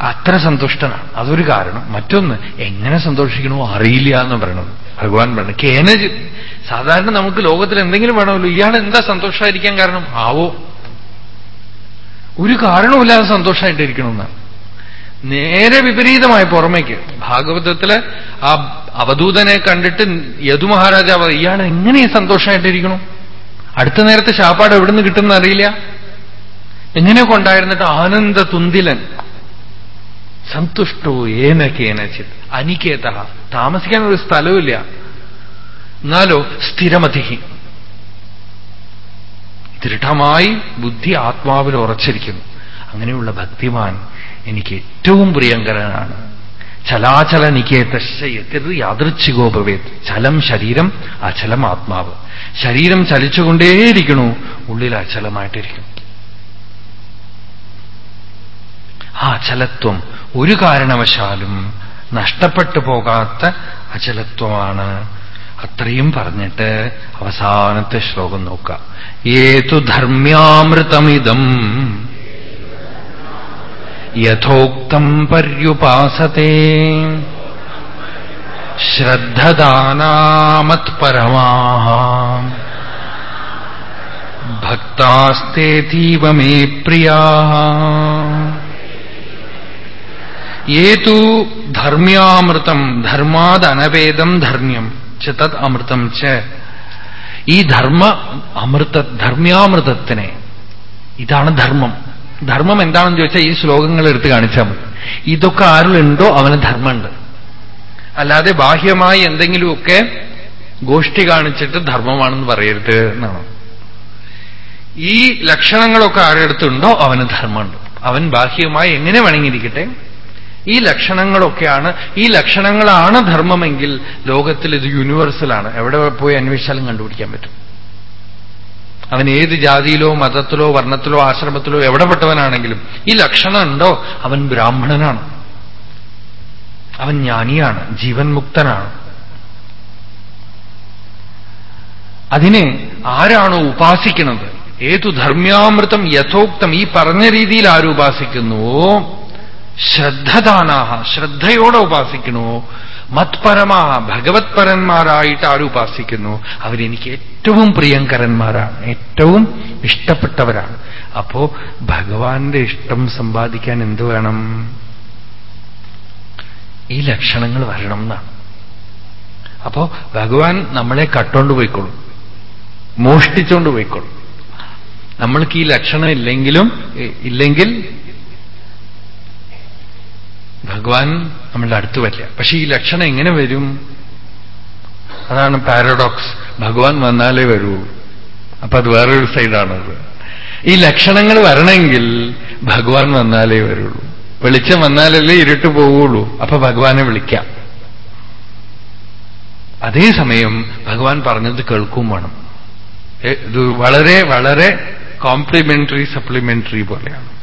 അത്ര സന്തുഷ്ടനാണ്. അതൊരു കാരണം. മറ്റൊന്ന് എങ്ങനെ സന്തോഷിക്കണോ അറിയില്ല എന്ന് പറയണത്. ഭഗവാൻ പറഞ്ഞു കേന സാധാരണ നമുക്ക് ലോകത്തിൽ എന്തെങ്കിലും വേണമല്ലോ. ഇയാൾ എന്താ സന്തോഷമായിരിക്കാൻ കാരണം? ആവോ. ഒരു കാരണവുമില്ലാതെ സന്തോഷമായിട്ടിരിക്കണമെന്നാണ് നേരെ വിപരീതമായി പുറമേക്ക്. ഭാഗവതത്തിൽ ആ അവധൂതനെ കണ്ടിട്ട് യദുമഹാരാജാവ് ഇയാൾ എങ്ങനെ സന്തോഷമായിട്ടിരിക്കണം അടുത്ത നേരത്തെ ശാപ്പാട് എവിടുന്ന് കിട്ടുമെന്ന് അറിയില്ല. എങ്ങനെയൊക്കെ ഉണ്ടായിരുന്നിട്ട് ആനന്ദ തുന്തിലൻ? സന്തുഷ്ടോ ഏന കേനച്ചിത് അനികേത. താമസിക്കാൻ ഒരു സ്ഥലവുമില്ല. എന്നാലോ സ്ഥിരമതിഹി. ദൃഢമായി ബുദ്ധി ആത്മാവിൽ ഉറച്ചിരിക്കുന്നു. അങ്ങനെയുള്ള ഭക്തിമാൻ എനിക്ക് ഏറ്റവും പ്രിയങ്കരനാണ്. ചലാചല നികേതശ്ചയത്തിത് യാദൃച്ഛികോ ഭവേത് ചലം ശരീരം അചലം ആത്മാവ്. ശരീരം ചലിച്ചുകൊണ്ടേയിരിക്കണു ഉള്ളിൽ അചലമായിട്ടിരിക്കും. ആ അചലത്വം ഒരു കാരണവശാലും നഷ്ടപ്പെട്ടു പോകാത്ത അചലത്വമാണ്. അത്രയും പറഞ്ഞിട്ട് അവസാനത്തെ ശ്ലോകം നോക്കുക ഏതു ധർമ്മ്യാമൃതമിതം യഥോക്തം പര്യുപാസത്തെ ശ്രദ്ധദാനാമത്പരമാ ഭക്താസ്തേതീവ മേ പ്രിയാ ഏതു ധർമ്മ്യാമൃതം ധർമാദനവേദം ധർമ്മ്യം ച തത് അമൃതം ച ഈ ധർമ്മ അമൃത ധർമ്മ്യാമൃതത്തിനെ ഇതാണ് ധർമ്മം ധർമ്മം എന്താണെന്ന് ചോദിച്ചാൽ ഈ ശ്ലോകങ്ങൾ എടുത്ത് കാണിച്ചാൽ മതി. ഇതൊക്കെ ആരിലുണ്ടോ അവന് ധർമ്മമുണ്ട്. അല്ലാതെ ബാഹ്യമായി എന്തെങ്കിലുമൊക്കെ ഗോഷ്ഠി കാണിച്ചിട്ട് ധർമ്മമാണെന്ന് പറയരുത് എന്നാണ്. ഈ ലക്ഷണങ്ങളൊക്കെ ആരെടുത്തുണ്ടോ അവന് ധർമ്മമുണ്ട്. അവൻ ബാഹ്യമായി എങ്ങനെ വണങ്ങിയിരിക്കട്ടെ? ഈ ലക്ഷണങ്ങളൊക്കെയാണ് ഈ ലക്ഷണങ്ങളാണ് ധർമ്മമെങ്കിൽ ലോകത്തിൽ ഇത് യൂണിവേഴ്സലാണ് എവിടെ പോയി അന്വേഷിച്ചാലും കണ്ടുപിടിക്കാൻ പറ്റും. അവൻ ഏത് ജാതിയിലോ മതത്തിലോ വർണത്തിലോ ആശ്രമത്തിലോ എവിടെപ്പെട്ടവനാണെങ്കിലും ഈ ലക്ഷണം ഉണ്ടോ? അവൻ ബ്രാഹ്മണനാണ്. അവൻ ജ്ഞാനിയാണ് ജീവൻ മുക്തനാണ്. അതിനെ ആരാണോ ഉപാസിക്കുന്നത്? ഏതു ധർമ്മ്യാമൃതം യഥോക്തം ഈ പറഞ്ഞ രീതിയിൽ ആരുപാസിക്കുന്നുവോ ശ്രദ്ധദാനാഹ ശ്രദ്ധയോടെ ഉപാസിക്കണോ? മത്പരമാഹ ഭഗവത്പരന്മാരായിട്ട് ആരുപാസിക്കുന്നു അവരെനിക്ക് ഏറ്റവും പ്രിയങ്കരന്മാരാണ്. ഏറ്റവും ഇഷ്ടപ്പെട്ടവരാണ്. അപ്പോ ഭഗവാന്റെ ഇഷ്ടം സമ്പാദിക്കാൻ എന്തു വേണം? ഈ ലക്ഷണങ്ങൾ വരണം എന്നാണ്. അപ്പോ ഭഗവാൻ നമ്മളെ കട്ടോണ്ട് പോയിക്കോളും. മോഷ്ടിച്ചുകൊണ്ട് പോയിക്കോളും. നമ്മൾക്ക് ഈ ലക്ഷണം ഇല്ലെങ്കിലും ഇല്ലെങ്കിൽ ഭഗവാൻ നമ്മളുടെ അടുത്ത് വരില്ല. പക്ഷെ ഈ ലക്ഷണം എങ്ങനെ വരും? അതാണ് പാരഡോക്സ് ഭഗവാൻ വന്നാലേ വരൂ. അപ്പൊ അത് വേറൊരു സൈഡാണത് ഈ ലക്ഷണങ്ങൾ വരണമെങ്കിൽ ഭഗവാൻ വന്നാലേ വരുള്ളൂ വെളിച്ചം വന്നാലല്ലേ ഇരുട്ട് പോവുള്ളൂ. അപ്പൊ ഭഗവാനെ വിളിക്കാം. അതേസമയം ഭഗവാൻ പറഞ്ഞത് കേൾക്കും വേണം. ഇത് വളരെ വളരെ കോംപ്ലിമെന്ററി സപ്ലിമെന്ററി പോലെയാണ്.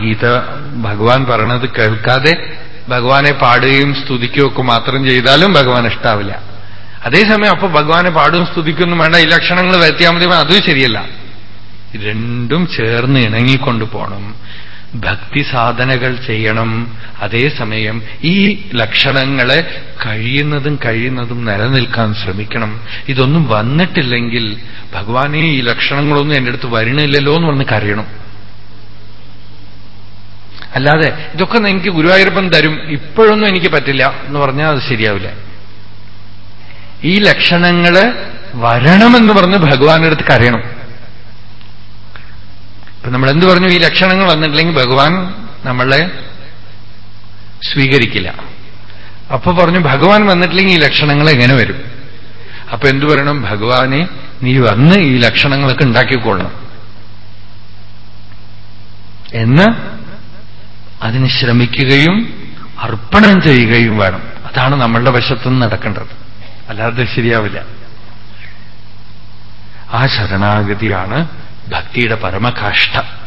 ഗീത ഭഗവാൻ പറയണത് കേൾക്കാതെ ഭഗവാനെ പാടുകയും സ്തുതിക്കുകയും ഒക്കെ മാത്രം ചെയ്താലും ഭഗവാൻ ഇഷ്ടാവില്ല. അതേസമയം അപ്പൊ ഭഗവാനെ പാടുകയും സ്തുതിക്കൊന്നും വേണ്ട ഈ ലക്ഷണങ്ങൾ വരുത്തിയാൽ മതി അതും ശരിയല്ല. രണ്ടും ചേർന്ന് ഇണങ്ങിക്കൊണ്ടു പോകണം ഭക്തി സാധനകൾ ചെയ്യണം. അതേസമയം ഈ ലക്ഷണങ്ങളെ കഴിയുന്നതും കഴിയുന്നതും നിലനിൽക്കാൻ ശ്രമിക്കണം. ഇതൊന്നും വന്നിട്ടില്ലെങ്കിൽ ഭഗവാനെ ഈ ലക്ഷണങ്ങളൊന്നും എന്റെ അടുത്ത് വരണില്ലല്ലോ എന്ന് പറഞ്ഞ് കരയണം. അല്ലാതെ ഇതൊക്കെ എനിക്ക് ഗുരുവായൂരപ്പൻ തരും ഇപ്പോഴൊന്നും എനിക്ക് പറ്റില്ല എന്ന് പറഞ്ഞാൽ അത് ശരിയാവില്ല. ഈ ലക്ഷണങ്ങൾ വരണമെന്ന് പറഞ്ഞ് ഭഗവാന്റെ അടുത്ത് കരയണം. ഇപ്പൊ നമ്മൾ എന്ത് പറഞ്ഞു? ഈ ലക്ഷണങ്ങൾ വന്നിട്ടില്ലെങ്കിൽ ഭഗവാൻ നമ്മളെ സ്വീകരിക്കില്ല. അപ്പൊ പറഞ്ഞു ഭഗവാൻ വന്നിട്ടില്ലെങ്കിൽ ഈ ലക്ഷണങ്ങൾ എങ്ങനെ വരും? അപ്പൊ എന്തു പറയണം? ഭഗവാനെ നീ വന്ന് ഈ ലക്ഷണങ്ങളൊക്കെ ഉണ്ടാക്കിക്കൊള്ളണം. എന്ന് അതിന് ശ്രമിക്കുകയും അർപ്പണം ചെയ്യുകയും വേണം. അതാണ് നമ്മളുടെ വശത്തുനിന്ന് നടക്കേണ്ടത്. അല്ലാതെ ശരിയാവില്ല. ആ ശരണാഗതിയാണ് ഭക്തിയുടെ പരമകാഷ്ഠ.